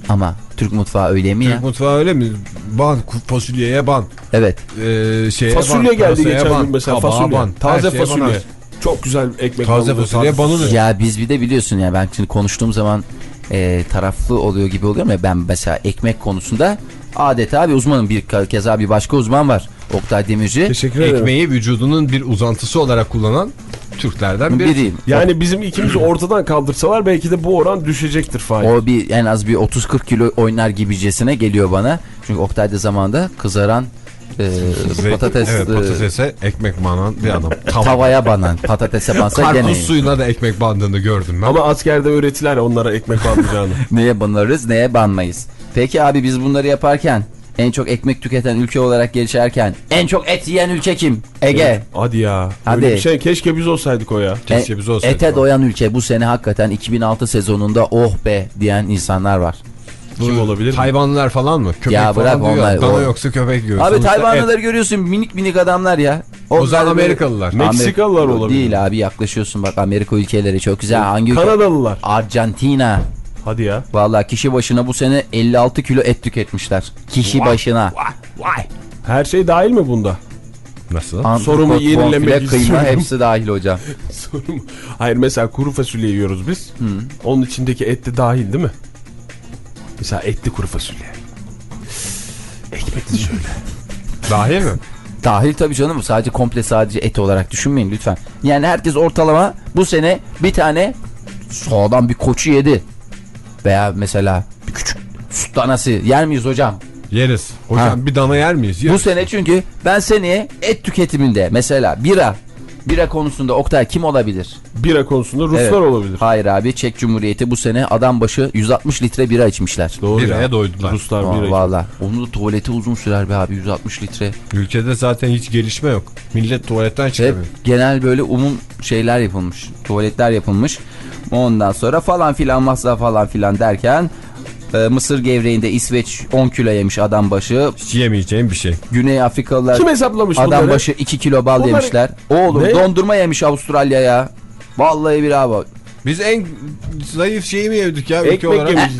ama Türk mutfağı öyle mi ya? Türk mutfağı öyle mi? Ban, fasulyeye ban. Evet. Ee, şeye fasulye ban, geldi geçen ban, gün mesela fasulye. ban, Taze fasulye. banarsın. Çok güzel ekmek Taze fasulye banılır. Ya biz bir de biliyorsun ya ben şimdi konuştuğum zaman e, taraflı oluyor gibi oluyorum ya ben mesela ekmek konusunda adeta bir uzmanım. Bir keza bir başka uzman var. Oktay Demirci. Teşekkür ederim. Ekmeği vücudunun bir uzantısı olarak kullanan Türklerden biri. Biriyim. Yani bizim ikimizi ortadan kaldırsalar belki de bu oran düşecektir Fahir. O bir en az bir 30-40 kilo oynar gibicesine geliyor bana. Çünkü Oktay'da zamanda kızaran e, Ve- patates evet, e, patatese ekmek banan bir adam. Tava. tavaya banan patatese bansa gene Karpuz suyuna da ekmek bandığını gördüm ben. Ama askerde öğretiler onlara ekmek bandıracağını. Neye banarız neye banmayız. Peki abi biz bunları yaparken en çok ekmek tüketen ülke olarak geçerken en çok et yiyen ülke kim? Ege. Hadi ya. Hadi. Öyle bir şey keşke biz olsaydık o ya. Keşke biz olsaydık. Ete doyan ülke bu sene hakikaten 2006 sezonunda oh be diyen insanlar var. Kim olabilir? Hayvanlar falan mı? Köpek Ya falan bırak onlar, Dana o- yoksa köpek yiyor. Abi Tayvanlıları et. görüyorsun minik minik adamlar ya. O zaman Onlar böyle- Amerikalılar. Meksikalılar Amer- olabilir. Değil abi yaklaşıyorsun bak Amerika ülkeleri çok güzel. Hangi ülke? Kanadalılar. Arjantina. Hadi ya. Vallahi kişi başına bu sene 56 kilo et tüketmişler. Kişi başına. Her şey dahil mi bunda? Nasıl? Antrikot, Sorumu yenilemek bonfile, kıyma istiyorum. hepsi dahil hocam. Sorum. Hayır mesela kuru fasulye yiyoruz biz. Onun içindeki et de dahil değil mi? Mesela etli kuru fasulye. Ekmekli şöyle. Dahil mi? Dahil tabii canım sadece komple sadece et olarak düşünmeyin lütfen. Yani herkes ortalama bu sene bir tane sağdan bir koçu yedi. Veya mesela bir küçük süt danası yer miyiz hocam? Yeriz. Hocam Ha. bir dana yer miyiz? Bu Yeriz. sene çünkü ben seneye et tüketiminde mesela bira bira konusunda Oktay kim olabilir? Bira konusunda Ruslar Evet. olabilir. Hayır abi Çek Cumhuriyeti bu sene adam başı 160 litre bira içmişler. Doğru Biraya ya. doydular. Ruslar Aa, bira. Valla. Onun da tuvaleti uzun sürer be abi 160 litre. Ülkede zaten hiç gelişme yok. Millet tuvaletten Hep çıkamıyor. genel böyle umum şeyler yapılmış. Tuvaletler yapılmış. Ondan sonra falan filan masraf falan filan derken e, Mısır gevreğinde İsveç 10 kilo yemiş adam başı. Hiç yemeyeceğim bir şey. Güney Afrikalılar Kim hesaplamış adam bunları? başı 2 kilo bal Bunları- yemişler. Oğlum Ne? dondurma yemiş Avustralya ya. Vallahi bravo. Biz en zayıf şeyi mi yedik ya ülke Ekmek olarak?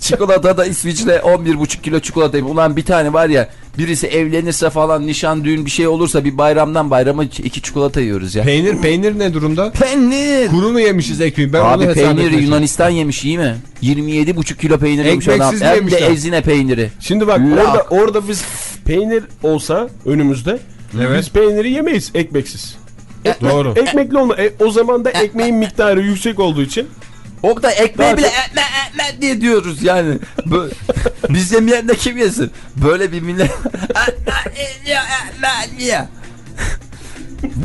Çikolata da İsviçre 11,5 kilo çikolata. Ulan bir tane var ya birisi evlenirse falan nişan düğün bir şey olursa bir bayramdan bayrama iki çikolata yiyoruz ya. Peynir peynir ne durumda? Peynir. Kuru mu yemişiz ekmeği? Ben onu Abi peynir Yunanistan yemiş iyi mi? 27,5 kilo peynir yemiş adam. Ekmeksiz Hem de ezine peyniri. Şimdi bak Lak. orada orada biz peynir olsa önümüzde Evet. biz peyniri yemeyiz ekmeksiz. Çalışıyorum. Doğru. Ekmekli olma. E, o zaman da ekmeğin miktarı yüksek olduğu için O da ekmeği Daha bile çok- etme etme diye diyoruz yani. Bö- Biz yemeyen de kim yesin? Böyle bir millet.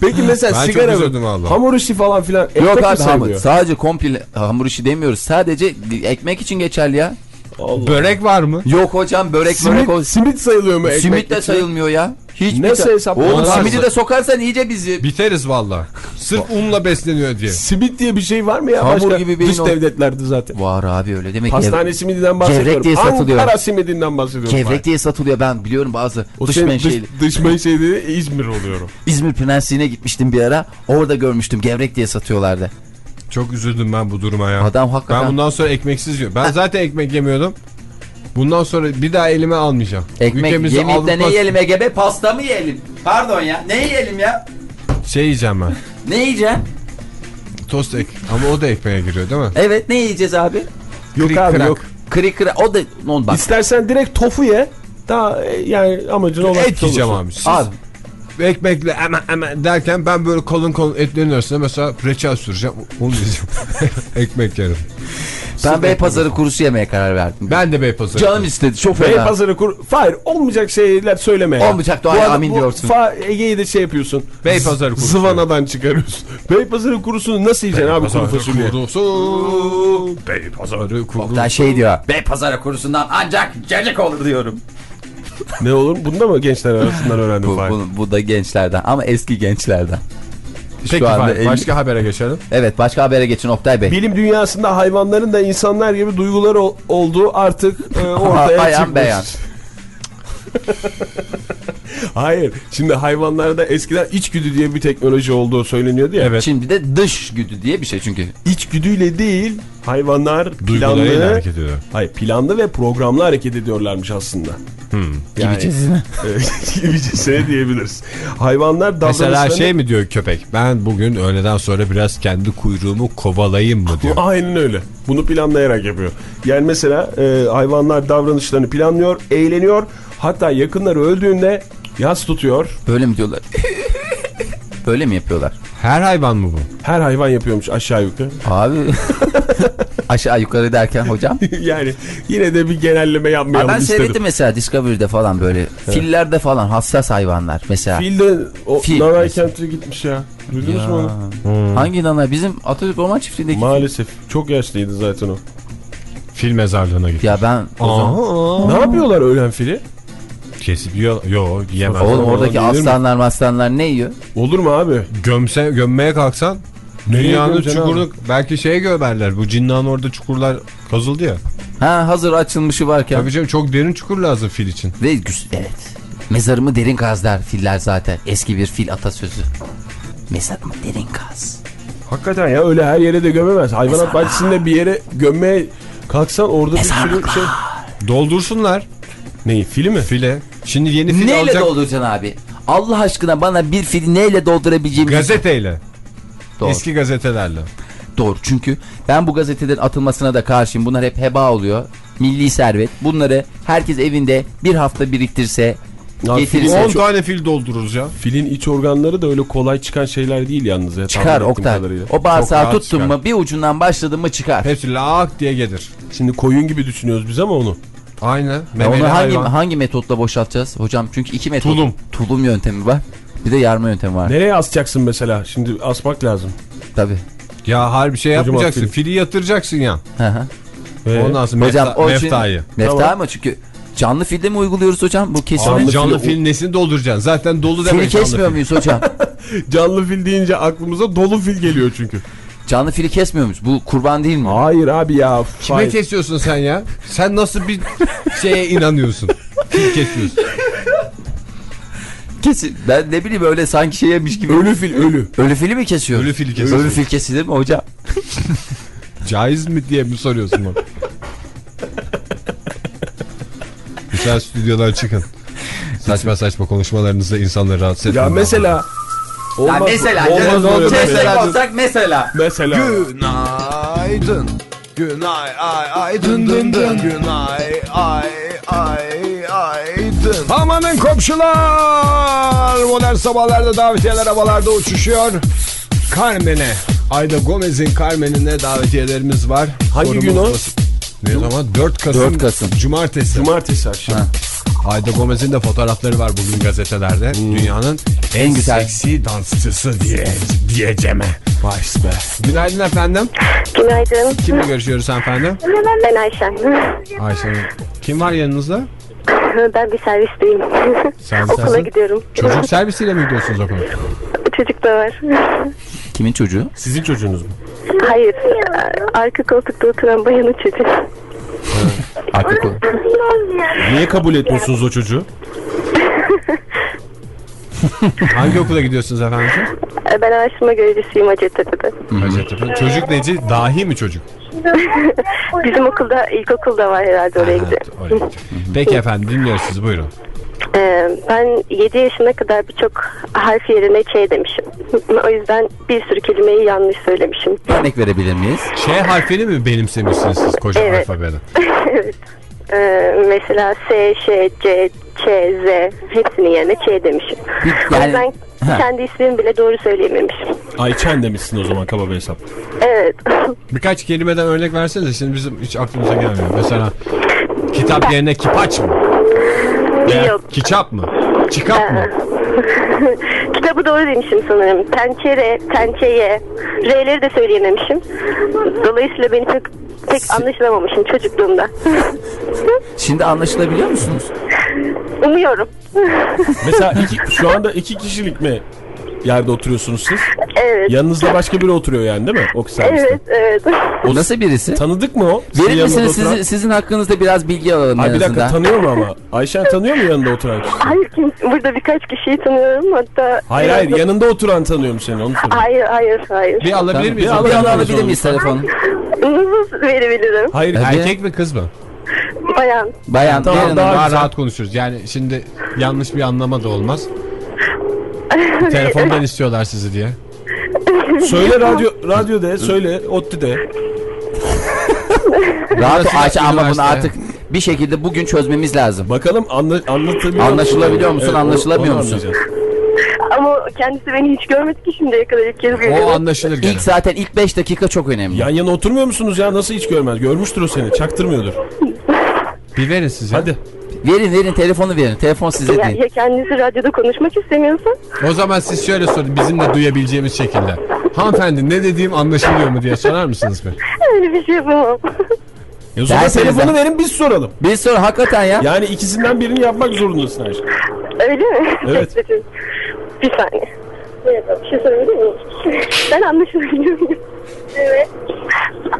Peki mesela Ben sigara vallahi. Hamur işi falan filan ekmek Yok abi hamur. Sadece komple hamur işi demiyoruz. Sadece ekmek için geçerli ya. Allah. Börek var mı? Yok hocam börek börek Simit, o. simit sayılıyor mu ekmek? Simit de için? sayılmıyor ya. Hiç Nasıl hesap- Oğlum simidi de sokarsan iyice bizi. Biteriz valla. Sırf unla besleniyor diye. Simit diye bir şey var mı ya? Hamur Başka gibi beyin dış devletlerde zaten. Var abi öyle demek ki. Hastane simidinden bahsediyorum. Gevrek diye satılıyor. Ankara simidinden bahsediyorum. Gevrek diye satılıyor ben biliyorum bazı O dış menşeli. dış, dış menşeli İzmir oluyorum. İzmir Prensliğine gitmiştim bir ara. Orada görmüştüm gevrek diye satıyorlardı. Çok üzüldüm ben bu duruma ya. Adam hakikaten- Ben bundan sonra ekmeksiz yiyorum. Ben zaten ekmek yemiyordum. Bundan sonra bir daha elime almayacağım. Ekmek yemeyip de ne yiyelim Egebe? Pasta mı yiyelim? Pardon ya. Ne yiyelim ya? Şey yiyeceğim ben. Ne yiyeceksin? Tost ek. Ama o da ekmeğe giriyor değil mi? Evet ne yiyeceğiz abi? Yok Krik abi krak. yok. Kri kri o da non bak. İstersen direkt tofu ye. Daha e, yani amacına ulaşmış Et yiyeceğim olursun. abi. Siz Abi ekmekle hemen hemen derken ben böyle kalın kalın etlerin arasına mesela reçel süreceğim. Onu yiyeceğim. Ekmek yerim. Ben Beypazarı kurusu yemeye karar verdim. Ben de Beypazarı. Canım istedi çok Bey fena. pazarı kur. Hayır olmayacak şeyler söyleme ya. Olmayacak adam- amin diyorsun. Fa Ege'yi de şey yapıyorsun. Beypazarı kurusu. Zıvanadan çıkarıyorsun. Bey pazarı kurusunu nasıl yiyeceksin abi kuru fasulye? kurusu. Beypazarı kurusu. Oktay şey diyor. Beypazarı kurusundan ancak cacık olur diyorum. Ne olur? Bunda mı gençler arasından öğrendim Bu, bu, bu da gençlerden ama eski gençlerden. Peki Şu anda elli- başka habere geçelim. Evet başka habere geçin Oktay Bey. Bilim dünyasında hayvanların da insanlar gibi duyguları ol- olduğu artık e, ortaya çıkmış. beyan. Hayır. Şimdi hayvanlarda eskiden içgüdü diye bir teknoloji olduğu söyleniyordu ya. Evet. Şimdi de dış güdü diye bir şey çünkü. İçgüdüyle değil hayvanlar planlı, hareket ediyor. hayır, planlı ve programlı hareket ediyorlarmış aslında. Yani, Gibicesine. gibicesine diyebiliriz. Hayvanlar Mesela davranışlarını... şey mi diyor köpek? Ben bugün öğleden sonra biraz kendi kuyruğumu kovalayayım mı diyor. Aynen öyle. Bunu planlayarak yapıyor. Yani mesela e, hayvanlar davranışlarını planlıyor, eğleniyor. Hatta yakınları öldüğünde yas tutuyor. Böyle mi diyorlar? Böyle mi yapıyorlar? Her hayvan mı bu? Her hayvan yapıyormuş aşağı yukarı. Abi aşağı yukarı derken hocam. yani yine de bir genelleme yapmayalım ben istedim. seyrettim mesela Discovery'de falan böyle. Fillerde falan hassas hayvanlar mesela. Fil de o Fil Nanay kentine gitmiş ya. Duydunuz mu onu? Hangi nana? Bizim Atatürk Orman Çiftliği'ndeki. Maalesef. Çok yaşlıydı zaten o. Fil mezarlığına git. ya ben o zaman... Ne yapıyorlar ölen fili? Kesip yiyor. Yo yiyemez. Oğlum oradaki yenir mi? aslanlar maslanlar ne yiyor? Olur mu abi? Gömse, gömmeye kalksan dünyanın çukurunu belki şeye gömerler. Bu cinnahın orada çukurlar kazıldı ya. Ha hazır açılmışı varken. Tabii canım çok derin çukur lazım fil için. Ve evet. Mezarımı derin kazlar filler zaten. Eski bir fil atasözü. Mezarımı derin kaz. Hakikaten ya öyle her yere de gömemez. Hayvanat bahçesinde bir yere gömmeye kalksan orada bir sürü şey... Doldursunlar Neyi fili mi? file. Şimdi yeni fil Neyle alacak dolduracaksın abi? Allah aşkına bana bir fili neyle doldurabileceğimi... gazeteyle. Doğru. Eski gazetelerle. Doğru çünkü ben bu gazetelerin atılmasına da karşıyım. Bunlar hep heba oluyor. Milli servet. Bunları herkes evinde bir hafta biriktirse, Ya getirirse 10 tane fil doldururuz ya. Filin iç organları da öyle kolay çıkan şeyler değil yalnız ya. çıkar Oktay. O bağırsağı tuttun çıkar. mu bir ucundan başladın mı çıkar. Hepsi lak diye gelir. Şimdi koyun gibi düşünüyoruz biz ama onu. Ya Memeli onu hangi hayvan. hangi metotla boşaltacağız hocam? Çünkü iki metot. Tulum. Tulum yöntemi var. Bir de yarma yöntemi var. Nereye asacaksın mesela? Şimdi asmak lazım. Tabii. Ya harbi şey Kocaman yapmayacaksın. fil. Fili yatıracaksın ya. Hı hı. Ee, Ondan sonra hocam mefta, o için- meftayı. Mefta Tamam. mı? Çünkü canlı filde mi uyguluyoruz hocam? Bu kesimi. Abi Canlı canlı fil- fil nesini dolduracaksın? Zaten dolu Fili demek canlı kesmiyor fil. muyuz hocam? Canlı fil deyince aklımıza dolu fil geliyor çünkü. Canlı fili kesmiyor muyuz? Bu kurban değil mi? Hayır abi ya. Kime Hayır. kesiyorsun sen ya? Sen nasıl bir şeye inanıyorsun? Fil kesiyorsun. Kesin. Ben ne bileyim öyle sanki şey yemiş gibi. Ölü fil ölü. Ölü fili mi kesiyor? Ölü fili kesiyor. Ölü fil kesilir mi hocam? Caiz mi diye mi soruyorsun bana? Lütfen stüdyodan çıkın. Saçma saçma konuşmalarınızla insanları rahatsız etmeyin. Ya mesela olmaz, Ya mesela olmaz canım, şey. söyleyecek olsak mesela. Mesela Günaydın. Günay ay ay dın dın dın. Günay ay ay ay dın. Amanın komşular! Modern sabahlarda davetiyeler havalarda uçuşuyor. Carmen'e, Ayda Gomez'in Carmen'ine davetiyelerimiz var. Hangi Sorumuz gün o? Ne zaman? 4 Kasım. 4 Kasım. Cumartesi. cumartesi akşam. Ha. Ayda Gomez'in de fotoğrafları var bugün gazetelerde. Dünyanın en güzel. seksi dansçısı diye diyeceğime. Vay be. Günaydın efendim. Günaydın. Kimle görüşüyoruz efendim? Ben Ayşen. Ayşe Hanım. Kim var yanınızda? Ben bir servisteyim. Servis Okula nasıl? gidiyorum. Çocuk servisiyle mi gidiyorsunuz okula? Çocuk da var. Kimin çocuğu? Sizin çocuğunuz mu? Hayır. Arka koltukta oturan bayanın çocuğu. Artık o. Niye kabul etmiyorsunuz o çocuğu? Hangi okula gidiyorsunuz efendim? Ben araştırma görevlisiyim Hacettepe'de. Hacettepe. Çocuk neci? Dahi mi çocuk? Bizim okulda ilkokulda var herhalde oraya gidiyor. Evet, gidecek. Peki efendim dinliyoruz sizi buyurun. Ee, ben 7 yaşına kadar birçok harf yerine Ç demişim. O yüzden bir sürü kelimeyi yanlış söylemişim. Örnek verebilir miyiz? Ş harfini mi benimsemişsiniz siz koca Evet. alfabede? evet. Ee, mesela S, Ş, C, Ç, Z hepsinin yerine Ç demişim. Bir- O yani- yüzden Ha. kendi ismimi bile doğru söyleyememişim. Ayçen demişsin o zaman kaba bir hesap. Evet. Birkaç kelimeden örnek versenize şimdi bizim hiç aklımıza gelmiyor. Mesela kitap yerine kipaç mı? Veya Yok. Kiçap mı? Çıkap mı? Kitabı doğru demişim sanırım. Tençere, tençeye. R'leri de söyleyememişim. Dolayısıyla beni pek, pek anlaşılamamışım çocukluğumda. Şimdi anlaşılabiliyor musunuz? Umuyorum. Mesela iki, şu anda iki kişilik mi yerde oturuyorsunuz siz? Evet. Yanınızda başka biri oturuyor yani değil mi? O. Evet, evet. O nasıl birisi? Tanıdık mı o? Sizin Verir misiniz oturan? sizin, sizin hakkınızda biraz bilgi alalım en bir dakika azından. tanıyor mu ama? Ayşen tanıyor mu yanında oturan kişi? Hayır, kim, burada birkaç kişiyi tanıyorum. Hatta Hayır hayır da- yanında oturan tanıyor mu seni onu soruyorum. Hayır, hayır, hayır. Bir alabilir Tamam. miyiz? Bir, bir alabilir alabilir miyiz miyiz telefonu? Nasıl verebilirim? Hayır Hadi. Erkek mi kız mı? Bayan. Bayan Tamam, verin daha. Daha güzel. rahat konuşuruz. Yani şimdi yanlış bir anlama da olmaz. Telefondan istiyorlar sizi diye. Söyle radyo radyo de söyle ODTÜ de. Rahat Ayşe ama bunu artık bir şekilde bugün çözmemiz lazım. Bakalım anla, anlatabiliyor Anlaşılabiliyor musun, o- anlaşılamıyor onu musun? anlayacağız. Ama kendisi beni hiç görmedi ki şimdiye kadar ilk kez O görüyorum. anlaşılır gene. İlk zaten ilk 5 dakika çok önemli. Yan yana oturmuyor musunuz ya? Nasıl hiç görmez? Görmüştür o seni. Çaktırmıyordur. Bir verin siz ya. Hadi. Verin verin telefonu verin. Telefon size Ya, değil. ya kendisi radyoda konuşmak istemiyorsa? O zaman siz şöyle sorun bizimle duyabileceğimiz şekilde. Hanımefendi ne dediğim anlaşılıyor mu diye sorar mısınız bir? Öyle bir şey yapamam. Zaman Dersenize. telefonu verin biz soralım. Bir sonra hakikaten ya. Yani ikisinden birini yapmak zorundasın Ayşe. Öyle mi? Evet. Bir saniye. Merhaba, bir şey sorabilir miyim? Ben anlaşılabiliyor muyum? Evet.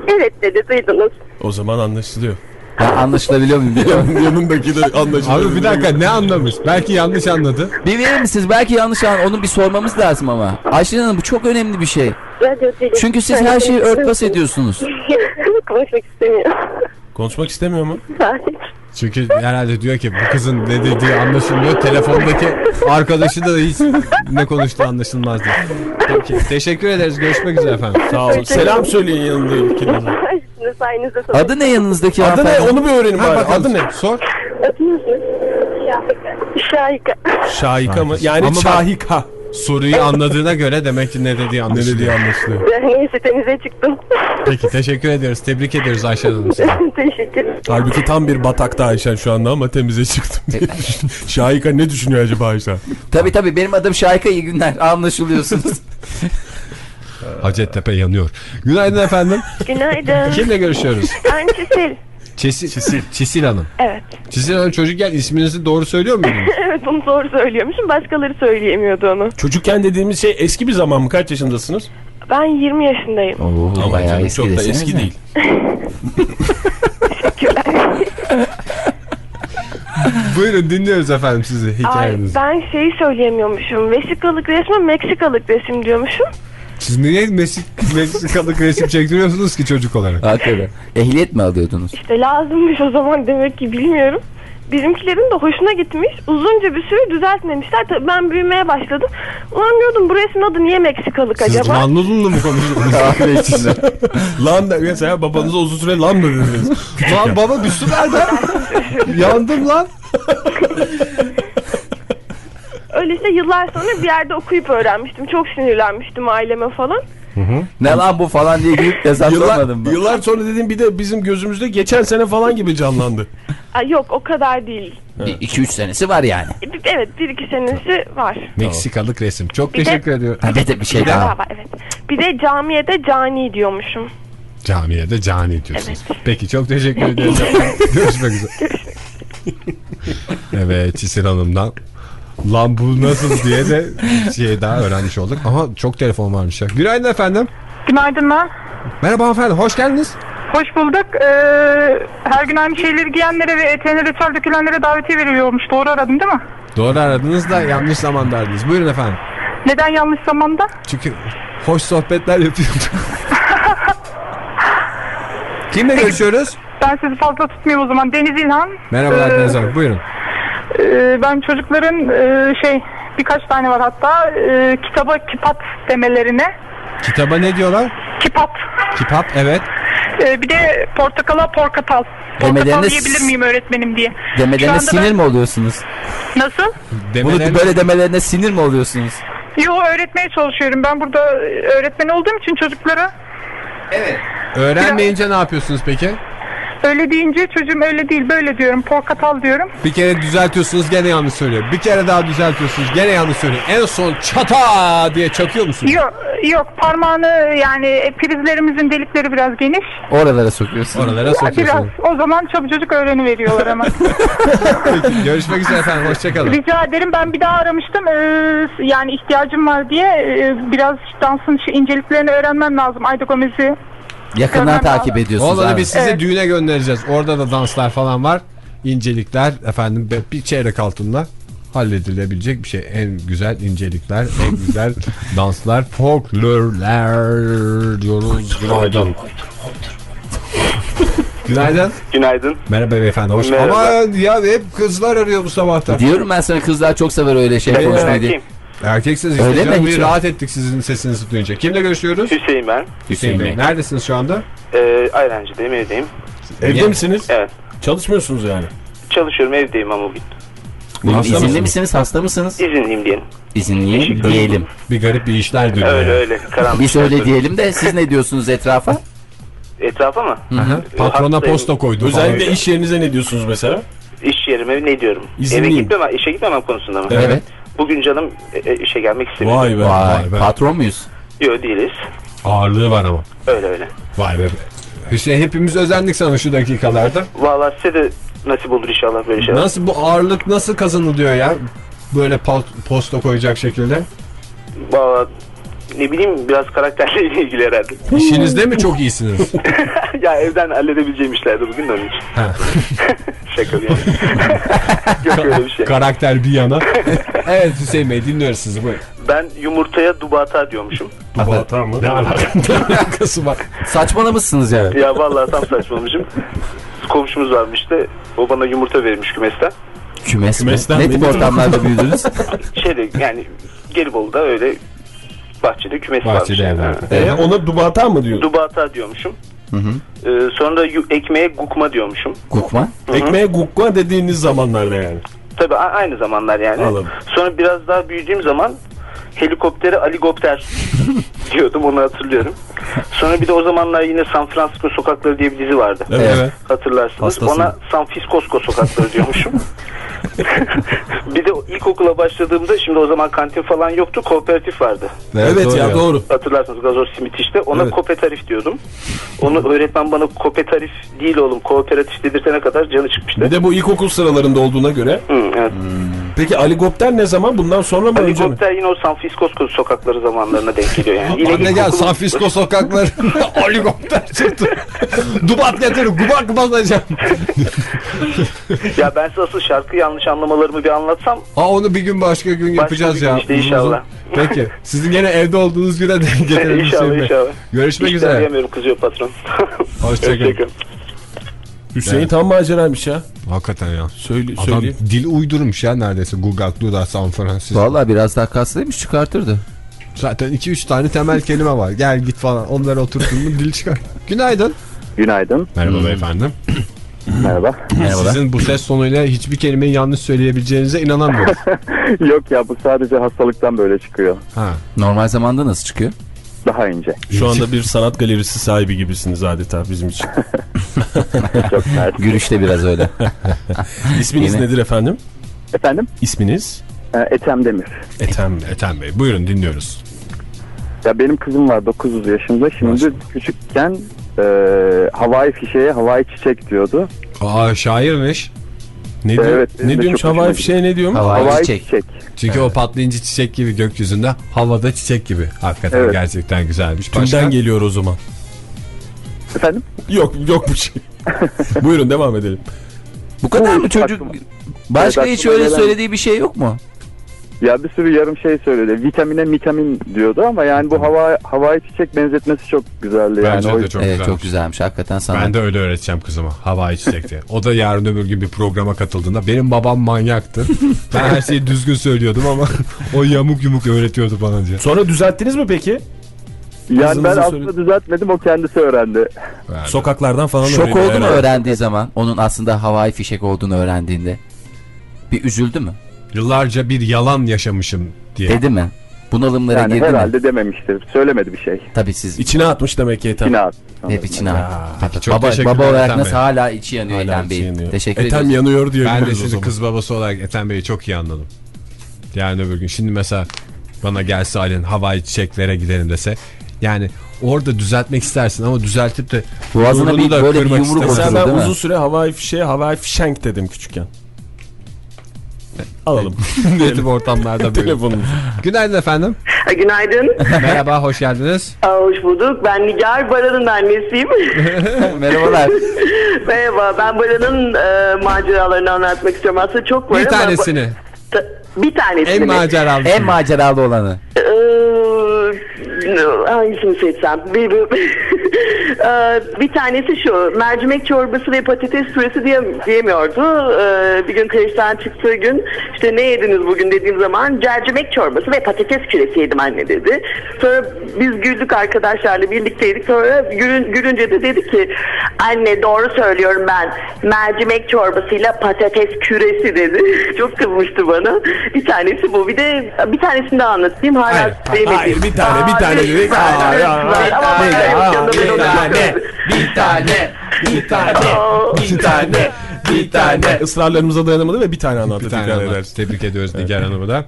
Evet dedi, duydunuz. O zaman anlaşılıyor. Anlaşılabiliyor muyum diyor. Yanındaki de anlaşılıyor. Abi bir dakika ne anlamış? Belki yanlış anladı. bir verir misiniz? Belki yanlış an onu bir sormamız lazım ama. Ayşe Hanım bu çok önemli bir şey. Çünkü siz her şeyi örtbas ediyorsunuz. Konuşmak istemiyor. Konuşmak istemiyor mu? Hayır. Çünkü herhalde diyor ki bu kızın ne dediği anlaşılmıyor. Telefondaki arkadaşı da hiç ne konuştuğu anlaşılmaz diye. Peki teşekkür ederiz. Görüşmek üzere efendim. Sağ olun. Selam söyleyin yanındakine. Sayenizde sonra. Adı ne yanınızdaki Adı ne? hanımefendi? Onu bir öğrenin bari. bakalım. Adı ne? Sor. Adınız ne? Şahika. Şahika mı? Yani Ama bak- Şahika. Soruyu anladığına göre demek ki ne dediği Ne anlaşılıyor. dediği anlaşılıyor. Neyse temize çıktım. Peki teşekkür ederiz. Tebrik ediyoruz Ayşe Hanım size. Teşekkür Halbuki tam bir batakta Ayşen şu anda ama temize çıktım. Şahika ne düşünüyor acaba Ayşen? Tabii tabii benim adım Şayka iyi günler. Anlaşılıyorsunuz. Hacettepe yanıyor. Günaydın efendim. Günaydın. Kimle görüşüyoruz? Ben Çisil. Çisil. Çisil. Çisil Hanım. Evet. Çisil Hanım çocukken isminizi doğru söylüyor muydunuz? Evet bunu doğru söylüyormuşum. Başkaları söyleyemiyordu onu. Çocukken dediğimiz şey eski bir zaman mı? Kaç yaşındasınız? Ben 20 yaşındayım. Oo, Ama bayağı canım, eski çok da eski değil. Buyurun dinliyoruz efendim sizi Ay, hikayenizi. ben şeyi söyleyemiyormuşum. Vesikalık resme Meksikalık resim diyormuşum. Siz niye Meksik, Meksikalık resim çektiriyorsunuz ki çocuk olarak? Hakikaten. Ehliyet mi alıyordunuz? İşte lazımmış o zaman demek ki bilmiyorum. Bizimkilerin de hoşuna gitmiş. Uzunca bir süre düzeltmemişler. Tabii ben büyümeye başladım. Ulan diyordum bu resmin adı niye Meksikalık Siz acaba? Lanludun'la mı konuşuyorsunuz? Kahve içinde. Lan da mesela babanıza uzun süre lan mı dediniz? lan baba bir su ver. Yandım lan. Öyleyse yıllar sonra bir yerde okuyup öğrenmiştim. Çok sinirlenmiştim aileme falan. ne lan bu falan diye gülüp Yıllar, hesaplamadım ben. yıllar sonra dedim bir de bizim gözümüzde geçen sene falan gibi canlandı. Ay, yok o kadar değil. 2-3 senesi var yani. Evet bir iki senesi var. Meksikalık resim. Çok Bir de- teşekkür ediyorum. Ha, bir de bir şey Daha daha. var evet. Bir de camiye de cani diyormuşum. Camiye de cani diyorsunuz. Evet. Peki çok teşekkür ediyorum. Görüşmek üzere. evet Çisil Hanım'dan. Lan bu nasıl diye de şey daha öğrenmiş olduk. Ama çok telefon varmış ya. Günaydın efendim. Günaydınlar. Merhaba hanımefendi hoş geldiniz. Hoş bulduk. Ee, her gün aynı şeyleri giyenlere ve eteğine reçel dökülenlere davetiye veriliyormuş. Doğru aradım değil mi? Doğru aradınız da yanlış zamanda aradınız. Buyurun efendim. Neden yanlış zamanda? Çünkü hoş sohbetler yapıyorduk. Kimle görüşüyoruz? Ben sizi fazla tutmayayım o zaman. Deniz İlhan. Merhabalar Ee, Deniz Hanım buyurun. Ee, ben çocukların e, şey birkaç tane var hatta e, kitaba kipat demelerine. Kitaba ne diyorlar? Kipat. Kitap evet. Ee, bir de portakala porkatal. Portakal Demelerine diyebilir miyim öğretmenim diye. Demelerine sinir ben- mi oluyorsunuz? Nasıl? Bunu Demelerine- böyle demelerine sinir mi oluyorsunuz? Yo öğretmeye çalışıyorum. Ben burada e, öğretmen olduğum için çocuklara Öğrenmeyince ne yapıyorsunuz peki? Öyle deyince çocuğum öyle değil böyle diyorum. Porkatal diyorum. Bir kere düzeltiyorsunuz gene yanlış söylüyor. Bir kere daha düzeltiyorsunuz gene yanlış söylüyor. En son çata diye çakıyor musunuz? Yok yok parmağını yani prizlerimizin delikleri biraz geniş. Oralara sokuyorsun. Oralara Biraz sokuyorsunuz. o zaman çabucacık öğreni veriyorlar hemen. Peki, görüşmek üzere efendim. Hoşçakalın. Rica ederim ben bir daha aramıştım. Ee, yani ihtiyacım var diye e, biraz dansın şu inceliklerini öğrenmem lazım. Ayda Gomez'i. Yakından takip ediyorsunuz Oğlanı abi. biz size Evet. düğüne göndereceğiz. Orada da danslar falan var. İncelikler efendim bir çeyrek altında halledilebilecek bir şey. En güzel incelikler, en güzel danslar, folklorlar diyoruz. Günaydın. Günaydın. Günaydın. Merhaba beyefendi. Hoş Merhaba. Ama ya hep kızlar arıyor bu sabahta. Diyorum ben sana kızlar çok sever öyle şey konuşmayı. Erkeksiniz işte. Öyle mi? canım. Hiç Bir rahat ettik sizin sesinizi duyunca. Kimle görüşüyoruz? Hüseyin ben. Hüseyin Bey. Neredesiniz şu anda? Ee, Ayrancı'dayım evdeyim. Evde Yani- misiniz? Evet. Çalışmıyorsunuz yani. Çalışıyorum evdeyim ama bugün. Bugün Hasta izinli mısınız? misiniz? Hasta mısınız? İzinliyim diyelim. İzinliyim diyelim. Bir garip bir işler dönüyor. Öyle öyle. Karanlık. Biz öyle diyelim de siz ne diyorsunuz etrafa? Etrafa mı? Aha, Patrona Hastayım. posta koydu Özellikle falan. iş yerinize ne diyorsunuz mesela? İş yerime ne diyorum? İzinliyim. Eve gitmemem, işe gitmemem konusunda mı? Evet. Bugün canım e, e, işe gelmek istemiyor. Vay be. Vay, be. patron muyuz? Yok değiliz. Ağırlığı var ama. Öyle öyle. Vay be. Hüseyin hepimiz özendik sana şu dakikalarda. Vallahi size de nasip olur inşallah böyle şeyler. Nasıl bu ağırlık nasıl kazanılıyor ya? Böyle po- posta koyacak şekilde. Vallahi ne bileyim biraz karakterle ilgili herhalde. İşinizde mi çok iyisiniz? ya evden halledebileceğim işlerdi bugün de onun için. Ha. Şaka bir yana. Yok öyle bir şey. Karakter bir yana. evet Hüseyin Bey dinliyoruz sizi buyurun. Ben yumurtaya dubata diyormuşum. Dubata mı? Ne alakası var? Saçmalamışsınız yani. Ya vallahi tam saçmamışım. Komşumuz varmış işte. O bana yumurta vermiş kümesten. Kümes mi? Kümesten Ne tip ortamlarda büyüdünüz? Şeyde yani Gelibolu'da öyle bahçede kümes Bahçede varmış. evler. Ha. E, ona dubata mı diyorsun? Dubata diyormuşum. Ee, sonra ekmeğe gukma diyormuşum. Kukma. Ekmeğe gukma dediğiniz zamanlarda yani. Tabii aynı zamanlar yani. Anladım. Sonra biraz daha büyüdüğüm zaman helikoptere aligopter diyordum onu hatırlıyorum. Sonra bir de o zamanlar yine San Francisco sokakları diye bir dizi vardı. Evet. Hatırlarsınız. Hastasın. Ona San Francisco sokakları diyormuşum. bir de ilkokula başladığımda şimdi o zaman kantin falan yoktu. Kooperatif vardı. Evet, ya doğru. Hatırlarsınız gazoz simit işte. Ona Evet. kooperatif diyordum. Onu öğretmen bana kooperatif değil oğlum kooperatif dedirtene kadar canı çıkmıştı. Bir de bu ilkokul sıralarında olduğuna göre Hı, evet. Peki Aligopter ne zaman? Bundan sonra mı önce mi? Helikopter yine o San Francisco sokakları zamanlarına denk geliyor yani. Yine Anne gel San Francisco sokakları helikopter çıktı. Dubat getirin kubak basacağım. Ya ben size asıl şarkı yanlış anlamalarımı bir anlatsam. Ha onu bir gün başka gün yapacağız bir gün ya. işte inşallah. Peki. Sizin gene evde olduğunuz güne denk getirelim. inşallah inşallah. Görüşmek Hiç üzere. arayamıyorum kızıyor patron. Hoşçakalın. Hoşçakalın. Hüseyin Evet. tam maceraymış ya. Hakikaten ya. Söyle, Adam söyleyeyim. dil uydurmuş ya neredeyse. Google Duda San Francisco. Vallahi biraz daha kaslıymış çıkartırdı. Zaten 2-3 tane temel kelime var. Gel git falan. Onları oturttun mu dil çıkar. Günaydın. Günaydın. Merhaba beyefendi. Merhaba. Merhabalar. Sizin bu ses tonuyla hiçbir kelimeyi yanlış söyleyebileceğinize inanamıyorum. Yok ya bu sadece hastalıktan böyle çıkıyor. ha. Normal zamanda nasıl çıkıyor? Daha ince. Şu anda bir sanat galerisi sahibi gibisiniz adeta bizim için. Çok sert. Gülüşte biraz öyle. İsminiz Yeni- nedir efendim? Efendim? İsminiz? Ee, Ethem Demir. Ethem. Ethem Bey buyurun dinliyoruz. Ya benim kızım var 9 yaşında. Şimdi Maşallah. küçükken e, havai fişeğe havai çiçek diyordu. Aa şairmiş. Ne, diyor, Evet, ne diyormuş havai fişeğe ne diyormuş? Havai Havai çiçek. çiçek. Çünkü o patlayınca çiçek gibi gökyüzünde havada çiçek gibi. Hakikaten Evet. gerçekten güzelmiş. Başka? Kimden geliyor o zaman? Efendim? Yok yok bir şey. Buyurun devam edelim. Bu kadar mı çocuk? aklıma- Başka Evet, hiç öyle gelen- söylediği bir şey yok mu? Ya bir sürü yarım şey söyledi. Vitamine vitamin diyordu ama yani bu hava havai çiçek benzetmesi çok güzeldi. yani. Bence O- de çok evet güzelmiş. çok güzelmiş hakikaten sana. Ben de öyle öğreteceğim kızıma. Havai çiçek diye. O da yarın öbür gün bir programa katıldığında benim babam manyaktı. Ben her şeyi düzgün söylüyordum ama o yamuk yumuk öğretiyordu bana diye. Sonra düzelttiniz mi peki? Yani ben Kızınıza aslında söyle- düzeltmedim o kendisi öğrendi. Yani. Sokaklardan falan Şok öğreniyor oldu mu herhalde. öğrendiği zaman? Onun aslında havai fişek olduğunu öğrendiğinde. Bir üzüldü mü? Yıllarca bir yalan yaşamışım diye. Dedi mi? Bunalımlara Yani girdi herhalde mi? dememiştir. Söylemedi bir şey. Tabii siz İçine atmış demek ki Ethem. Yine at. hep içine at. Tabii. çok Baba, baba olarak Ethem nasıl Bey. hala içi yanıyor Hala Elen içi Bey. yanıyor. Teşekkür Ethem ederiz. yanıyor diye Ben de zaman. kız babası olarak Ethem Bey'i çok iyi anladım. Yani öbür gün şimdi mesela bana gelse ailen havai çiçeklere gidelim dese. Yani orada düzeltmek istersin ama düzeltip de Boğazına bir da böyle bir yumruk ben değil mi? uzun süre havai fişeğe havai fişenk dedim küçükken. Alalım. Ne tip ortamlarda böyle. Telefonumuz. Günaydın efendim. Günaydın. Merhaba hoş geldiniz. Aa, hoş bulduk. Ben Nigar Baran'ın annesiyim. Merhabalar. Merhaba. Ben Baran'ın e, maceralarını anlatmak istiyorum. Aslında çok var Bir ama- tanesini. Bir tanesini. En mi? maceralı. en maceralı olanı. Ee, hangisini seçsem? Bir, bir, Ee, bir tanesi şu. Mercimek çorbası ve patates püresi diye, diyemiyordu. Ee, bir gün kreşten çıktığı gün işte ne yediniz bugün dediğim zaman mercimek çorbası ve patates püresi yedim anne dedi. Sonra biz güldük arkadaşlarla birlikteydik. Sonra gülün, gülünce de dedi ki anne doğru söylüyorum ben. Mercimek çorbasıyla patates küresi dedi. Çok kızmıştı bana. Bir tanesi bu. Bir de bir tanesini daha anlatayım. Hala Hayır, sevmedim. hayır, bir tane, bir tane dedik. Hayır, Hayır, hayır, hayır, hayır, bana hayır, bir tane, bir tane, bir tane, bir tane, bir tane. Israrlarımıza dayanamadı ve bir tane anlattı. Bir tane tekrar anlat. ederiz. Tebrik ediyoruz Nigar Hanım'ı da.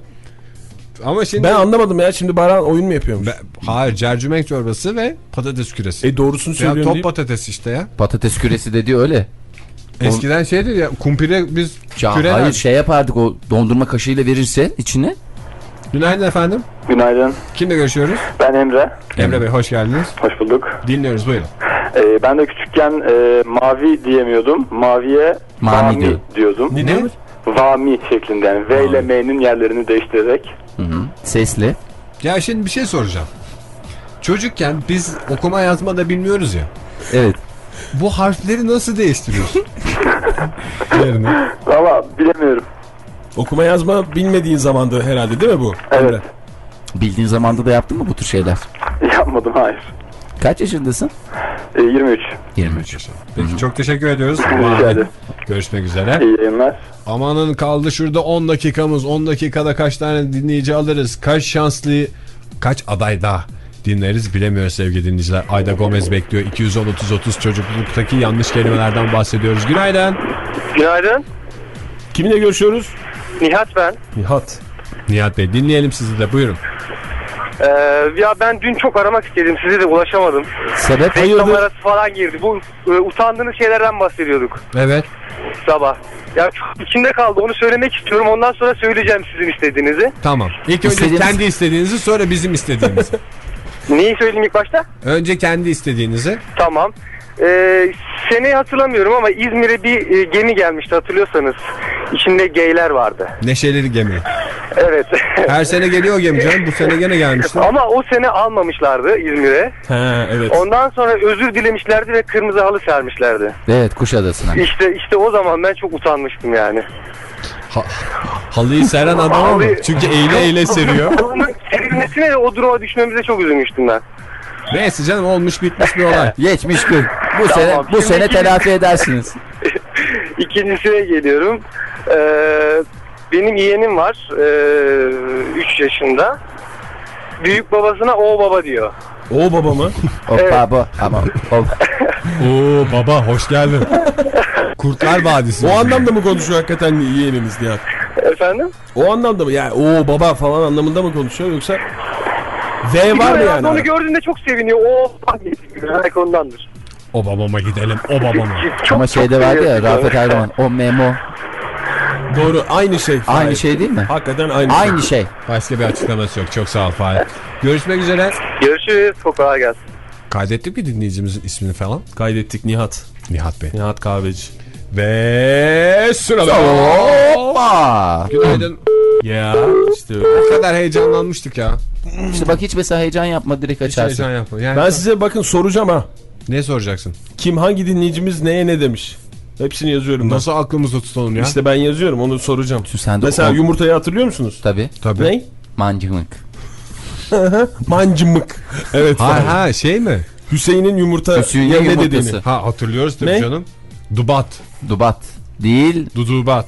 Ama şimdi Ben anlamadım ya şimdi Baran oyun mu yapıyormuş? Be- hayır cercümek çorbası ve patates küresi. E doğrusunu ya söylüyorum top deyip- patates işte ya. Patates küresi dediği öyle. Eskiden şeydi ya kumpire biz Ya küre hayır şey yapardık o dondurma kaşığıyla verirse içine. Günaydın efendim. Günaydın. Kimle görüşüyoruz? Ben Emre. Emre Bey hoş geldiniz. Hoş bulduk. Dinliyoruz buyurun. Ee, ben de küçükken e, mavi diyemiyordum. Maviye Mami vami diyor. diyordum. Ne diyormuş? Vami şeklinde yani V ile M'nin yerlerini değiştirerek. Hı hı. Sesli. Ya şimdi bir şey soracağım. Çocukken biz okuma yazma da bilmiyoruz ya. Evet. Bu harfleri nasıl değiştiriyorsun? Yerini. Valla bilemiyorum. Okuma yazma bilmediğin zamandı herhalde değil mi bu? Evet. Emre? Bildiğin zamanda da yaptın mı bu tür şeyler? Yapmadım hayır. Kaç yaşındasın? E, 23. 23. Peki çok teşekkür ediyoruz. Rica. Görüşmek üzere. İyi yayınlar. Amanın kaldı şurada 10 dakikamız. 10 dakikada kaç tane dinleyici alırız? Kaç şanslı, kaç aday daha dinleriz bilemiyoruz sevgili dinleyiciler. Ayda Gomez bekliyor. 210-30-30 çocukluktaki yanlış kelimelerden bahsediyoruz. Günaydın. Günaydın. Kiminle görüşüyoruz? Nihat ben. Nihat. Nihat Bey dinleyelim sizi de buyurun. Ee, ya ben dün çok aramak istedim. Size de ulaşamadım. Sebep? Reklam arası falan girdi. Bu e, utandığınız şeylerden bahsediyorduk Evet. sabah. Ya çok içimde kaldı. Onu söylemek istiyorum. Ondan sonra söyleyeceğim sizin istediğinizi. Tamam. İlk önce İstediğiniz- kendi istediğinizi sonra bizim istediğimizi. Neyi söyleyeyim ilk başta? önce kendi istediğinizi. Tamam. Ee, seneyi hatırlamıyorum ama İzmir'e bir e, gemi gelmişti hatırlıyorsanız. İçinde geyler vardı. Neşeli gemi. Evet. Her sene geliyor o gemi canım. Bu sene gene gelmişti. ama o sene almamışlardı İzmir'e. He evet. Ondan sonra özür dilemişlerdi ve kırmızı halı sermişlerdi. Evet Kuşadası'na. İşte işte o zaman ben çok utanmıştım yani. Halıyı seren adam. Halıyı- Çünkü eğile eğile seriyor. Onun serilmesine ve o duruma düşmemize çok üzülmüştüm ben. Neyse canım olmuş bitmiş bir olay. Geçmiş gün. Bu Tamam, sene bu sene iki- telafi edersiniz. İkincisine geliyorum. Ee, benim yeğenim var. 3 yaşında. Büyük babasına o baba diyor. O baba mı? Hoppa Evet. ama hop. Oo baba hoş geldin. Kurtlar Vadisi. O anlamda mı konuşuyor hakikaten yeğenimiz Nihat? Efendim? O anlamda mı? Yani o baba falan anlamında mı konuşuyor yoksa V var mı yani? Onu gördüğünde çok seviniyor. O belki ondandır. O babama gidelim. O babama. Çok, Ama şeyde vardı ya. Rafet Erdoğan o memo Doğru aynı şey. aynı Hayır. şey değil mi? Hakikaten aynı, şey. Aynı şey. Başka bir açıklaması yok. Çok sağ ol Fahir. Görüşmek üzere. Görüşürüz. Çok kolay gelsin. Kaydettik mi dinleyicimizin ismini falan? Kaydettik Nihat. Nihat Bey. Nihat Kahveci. Ve sırada. Hoppa. Günaydın. Ya işte. O kadar heyecanlanmıştık ya. İşte bak hiç mesela heyecan yapma direkt Hiç açarsın. heyecan yapma. Yani Ben size bakın soracağım ha. ne soracaksın? Kim hangi dinleyicimiz neye ne demiş? Hepsini yazıyorum ben. Nasıl aklımızda tutalım ya? İşte ben yazıyorum onu soracağım. Sen Mesela o- yumurtayı hatırlıyor musunuz? Tabii. Tabii. Ne? Mancınık. Mancımık. Evet. Ha ha şey mi? Hüseyin'in yumurta Hüseyin'in yumurtası. dediğini. Ha hatırlıyoruz tabii Ne? canım. Dubat. Dubat. Değil. Dudubat.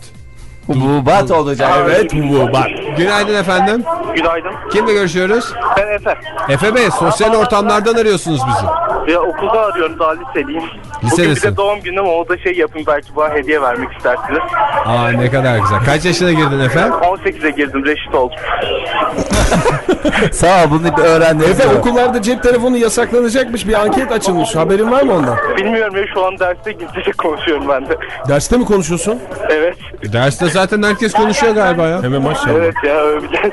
Hububat olacak. Evet bu bak. Günaydın efendim. Günaydın. Kimle görüşüyoruz? Ben Efe. Efe Bey sosyal ortamlardan arıyorsunuz bizi. Ya okulda arıyorum daha liseliyim. Bugün bir Lisedesin. de doğum günüm o da şey yapayım belki bana hediye vermek istersiniz. Aa ne kadar güzel. Kaç yaşına girdin efendim? 18'e girdim reşit oldum. Sağ ol bunu bir öğrendim. Efe okullarda cep telefonu yasaklanacakmış bir anket açılmış. Haberin var mı ondan? Bilmiyorum ya şu an derste gizlice konuşuyorum ben de. Derste mi konuşuyorsun? Evet. Derste zaten herkes konuşuyor galiba ya. Hemen maşallah. Evet ya öyle bir ders.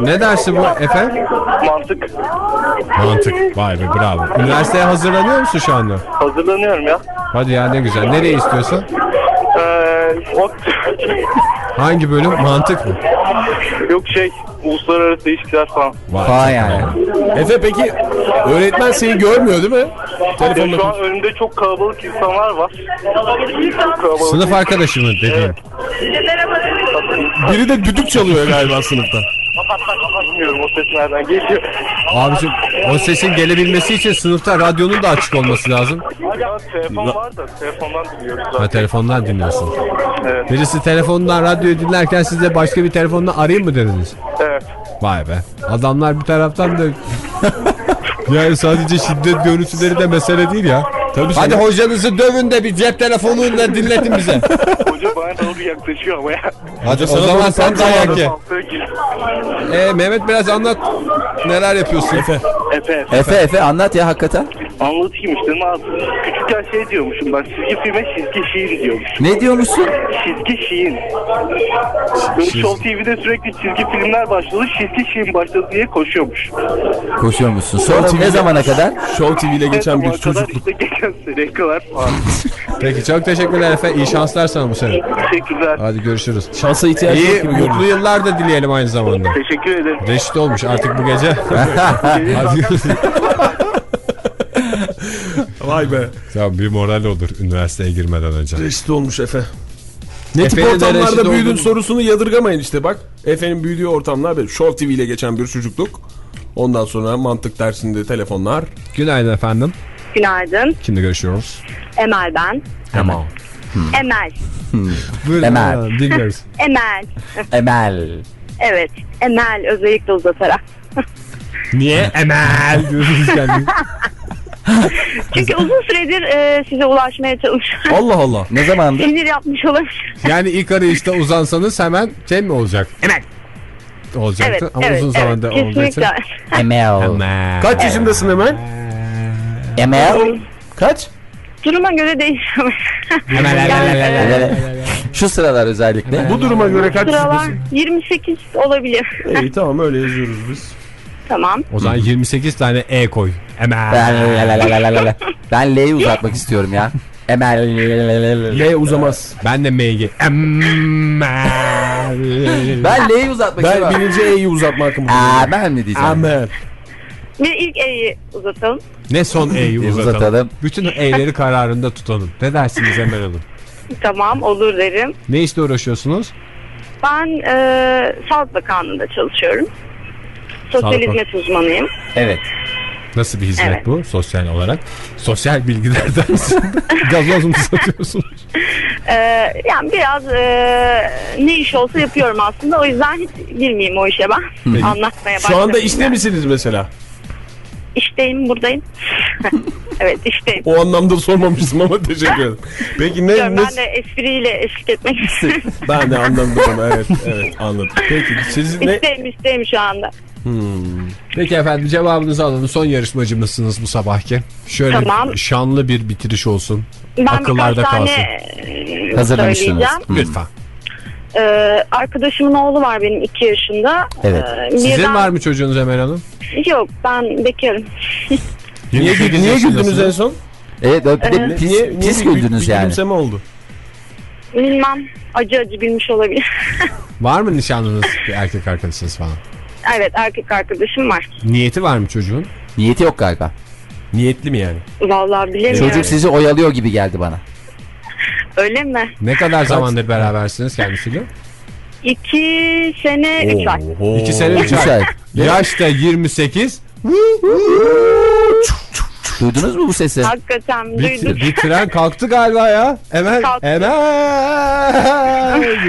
Ne dersi bu efendim? Mantık. Mantık. Vay be bravo. Üniversiteye hazırlanıyor musun şu anda? Hazırlanıyorum ya. Hadi ya ne güzel. Nereye istiyorsun? Ee. Hangi bölüm? Mantık mı? Yok şey uluslararası ilişkiler falan. Vay. Falan yani. Efe peki öğretmen seni görmüyor değil mi? Telefonla şu an önümde çok kalabalık insanlar var. Çok kalabalık. Sınıf arkadaşı mı dediğin? Biri de düdük çalıyor galiba sınıfta. Bilmiyorum o ses nereden geliyor. Abicim o sesin gelebilmesi için sınıfta radyonun da açık olması lazım. Ya telefon var da telefondan dinliyoruz Ha zaten. telefondan dinliyorsun. Evet. Birisi telefondan radyoyu dinlerken siz de başka bir telefonla arayayım mı dediniz? Evet. Vay be. Adamlar bir taraftan da yani sadece şiddet görüntüleri de mesele değil ya. Tabii Hadi canım. hocanızı dövün de bir cep telefonuyla dinletin bize. Hoca bana doğru yaklaşıyor ama ya. Hadi o sana zaman sen dayak ye. Ee, Mehmet biraz anlat. Neler yapıyorsun? Efe. Efe. Efe Efe anlat ya hakikaten. Anlatayım işte. Ne? Küçükken şey diyormuşum ben. Çizgi filme çizgi şiir diyormuşum. Ne diyormuşsun? Çizgi şiir. Böyle Show TV'de sürekli çizgi filmler başladı. Çizgi şiir başladı diye koşuyormuş. Koşuyor musun? Sonra TV'de ne zamana kadar? Show TV ile geçen bir Ne zamana kadar çocukluk. işte geçen seneye kadar falan. Peki çok teşekkürler Efe. İyi şanslar sana bu sene. Teşekkürler. Hadi görüşürüz. Şansa ihtiyacı yok İyi gibi mutlu yıllar da dileyelim aynı zamanda. Teşekkür ederim. Reşit olmuş artık bu gece. Hadi Vay be. Tamam bir moral olur üniversiteye girmeden önce. Reşit olmuş Efe. Ne tip Efe'nin reşit ortamlarda büyüdün olduğunu- sorusunu yadırgamayın işte bak. Efe'nin büyüdüğü ortamlar böyle Show TV ile geçen bir çocukluk. Ondan sonra mantık dersinde telefonlar. Günaydın efendim. Günaydın. Kimle görüşüyoruz? Emel ben. Tamam. Emel. Buyurun. Emel. ha, Dinliyoruz. Emel. Emel. Evet. Emel özellikle uzatarak. Niye? Emel diyorsunuz kendiniz. Çünkü uzun süredir e, size ulaşmaya çalışıyorum. Allah Allah. Ne zamandır? Sinir yapmış olabilir. Yani ilk arayışta uzansanız hemen şey mi olacak? Emel. olacaktı Evet, ama evet, uzun evet, zamanda için. kesinlikle. Emel. Hemen. Kaç yaşındasın hemen? Emel. Kaç? Duruma göre değişiyor. Şu sıralar özellikle. Bu duruma göre kaç Sıralar yaşındasın? 28 olabilir. İyi tamam öyle yazıyoruz biz. tamam. O zaman 28 tane E koy. Hemen. Ben, ben L'yi uzatmak istiyorum ya. Emel. L uzamaz. Ben de MG. Emel. Ben L'yi uzatmak Ben istiyorum. birinci E'yi uzatma hakkımı Aa, ben mi diyeceğim? Amel. Bir ilk E'yi uzatalım. Ne son E'yi uzatalım. uzatalım. Bütün E'leri kararında tutalım. Ne dersiniz Emel Hanım? Tamam olur derim. Ne işle uğraşıyorsunuz? Ben e, Sağlık Bakanlığı'nda çalışıyorum. Sosyal Sağlık Bak- hizmet uzmanıyım. Evet. Nasıl bir hizmet Evet. bu sosyal olarak? Sosyal bilgilerden gazoz mu satıyorsunuz? E, yani biraz e, ne iş olsa yapıyorum aslında. O yüzden hiç girmeyeyim o işe ben. Anlatmaya Şu anda işte yani. misiniz mesela? İşteyim buradayım. evet işteyim. O anlamda sormamıştım ama teşekkür ederim. Peki ne, Diyorum, ne ben de espriyle eşlik etmek istiyorum. ben de anladım onu evet evet anladım. Peki sizin ne İsteyim isteyim şu anda. Peki efendim cevabınızı alalım. Son yarışmacımızsınız bu sabahki. Şöyle Tamam. şanlı bir bitiriş olsun. Ben Akıllarda kalsın. e, Hazırlamışsınız. Hı. Lütfen. Ee, arkadaşımın oğlu var benim 2 yaşında. Evet. Ee, Sizin birden- var mı çocuğunuz Emel Hanım? Yok ben bekarım. niye, 28 niye güldünüz en son? Evet, bir de Evet. pis, Niye, niye pis bir- bir- güldünüz bir yani. gülümseme oldu? Bilmem acı acı gülmüş olabilir. Var mı nişanlınız bir erkek arkadaşınız falan? evet erkek arkadaşım var. Niyeti var mı çocuğun? Niyeti yok galiba. Niyetli mi yani? Vallahi bilemiyorum. Çocuk sizi oyalıyor gibi geldi bana. Öyle mi? Ne kadar zamandır berabersiniz kendisiyle? 2 sene 3 ay. İki sene üç Üç ay. ay. Yaşta 28. Duydunuz mu bu sesi? Hakikaten Bir, duydum. bir tren kalktı galiba ya. Emel. Kalktı. Emel.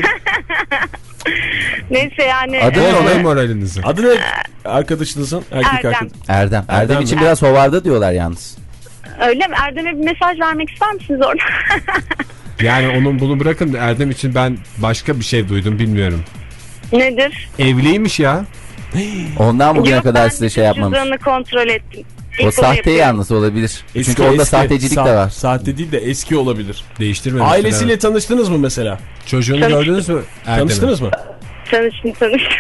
Neyse yani. Adı ne e, onun? moralinizi. Adı ne arkadaşınızın? Erkek Erdem. arkadaş. Erdem. Erdem Erdem için mi? biraz hovarda diyorlar yalnız. öyle mi? Erdem'e bir mesaj vermek ister misiniz orada? Yani onun bunu bırakın Erdem için ben başka bir şey duydum bilmiyorum. Nedir? Evliymiş ya. Ondan bugüne Yok, kadar ben size şey yapmamış. cüzdanını kontrol ettim. İlk O onu sahte yapıyorum. yalnız olabilir. Eski, Çünkü onda eski. sahtecilik Sa- de var. Sahte değil de eski olabilir. Değiştirmemiş. Ailesiyle tanıştınız mı mesela? Çocuğunu Tanıştık. gördünüz mü? Erdem'in? Tanıştınız mı? Tanıştım tanıştım.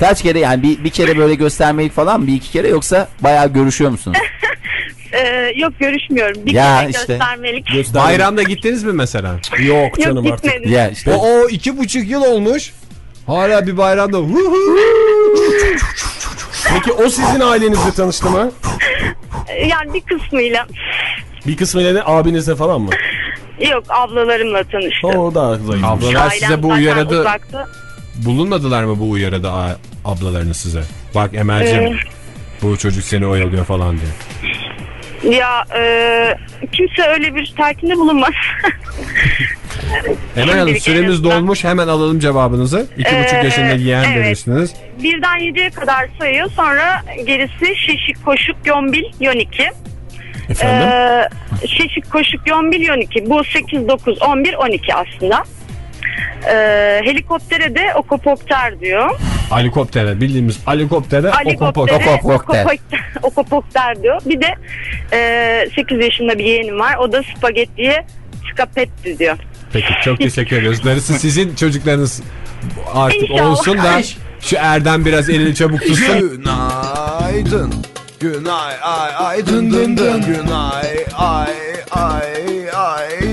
Kaç kere yani bir, bir kere böyle göstermeyi falan bir iki kere yoksa bayağı görüşüyor musunuz? Ee, yok görüşmüyorum. Bir Ya kere işte. göstermelik. Göster. Bayramda gittiniz mi mesela? Yok canım Yok artık. gitmedim. ya işte. O, o iki buçuk yıl olmuş. Hala bir bayramda. Peki o sizin ailenizle tanıştı mı? Ee, Yani bir kısmıyla. Bir kısmıyla ne abinizle falan mı? Yok ablalarımla tanıştım. O daha zayıf. Ablalar Ailem size bu uyarıda uzakta. bulunmadılar mı bu uyarıda a- ablalarınız size? Bak Emel'cim Ee, bu çocuk seni oyalıyor falan diye. Ya e, kimse öyle bir telkinde bulunmaz. Emel Hanım süremiz dolmuş hemen alalım cevabınızı. İki Ee, buçuk yaşında yeğen evet. demiştiniz. Birden yediye kadar sayıyor. Sonra gerisi şişik, koşuk, yombil, yoniki. Efendim? Ee, şişik, koşuk, yombil, yoniki. Bu 8, 9, 11, 12 aslında. Ee, helikoptere de okopopter diyor. Helikoptere bildiğimiz helikoptere okopok. Helikoptere Okopopter. okopopter, okopopter diyor. Bir de e, 8 yaşında bir yeğenim var. O da spagettiye skapetti diyor. Peki çok teşekkür ediyoruz. Darısı sizin çocuklarınız artık İnşallah. olsun da şu Erdem biraz elini çabuk tutsun. Günaydın. Günay ay ay dın dın dın. Günay ay ay ay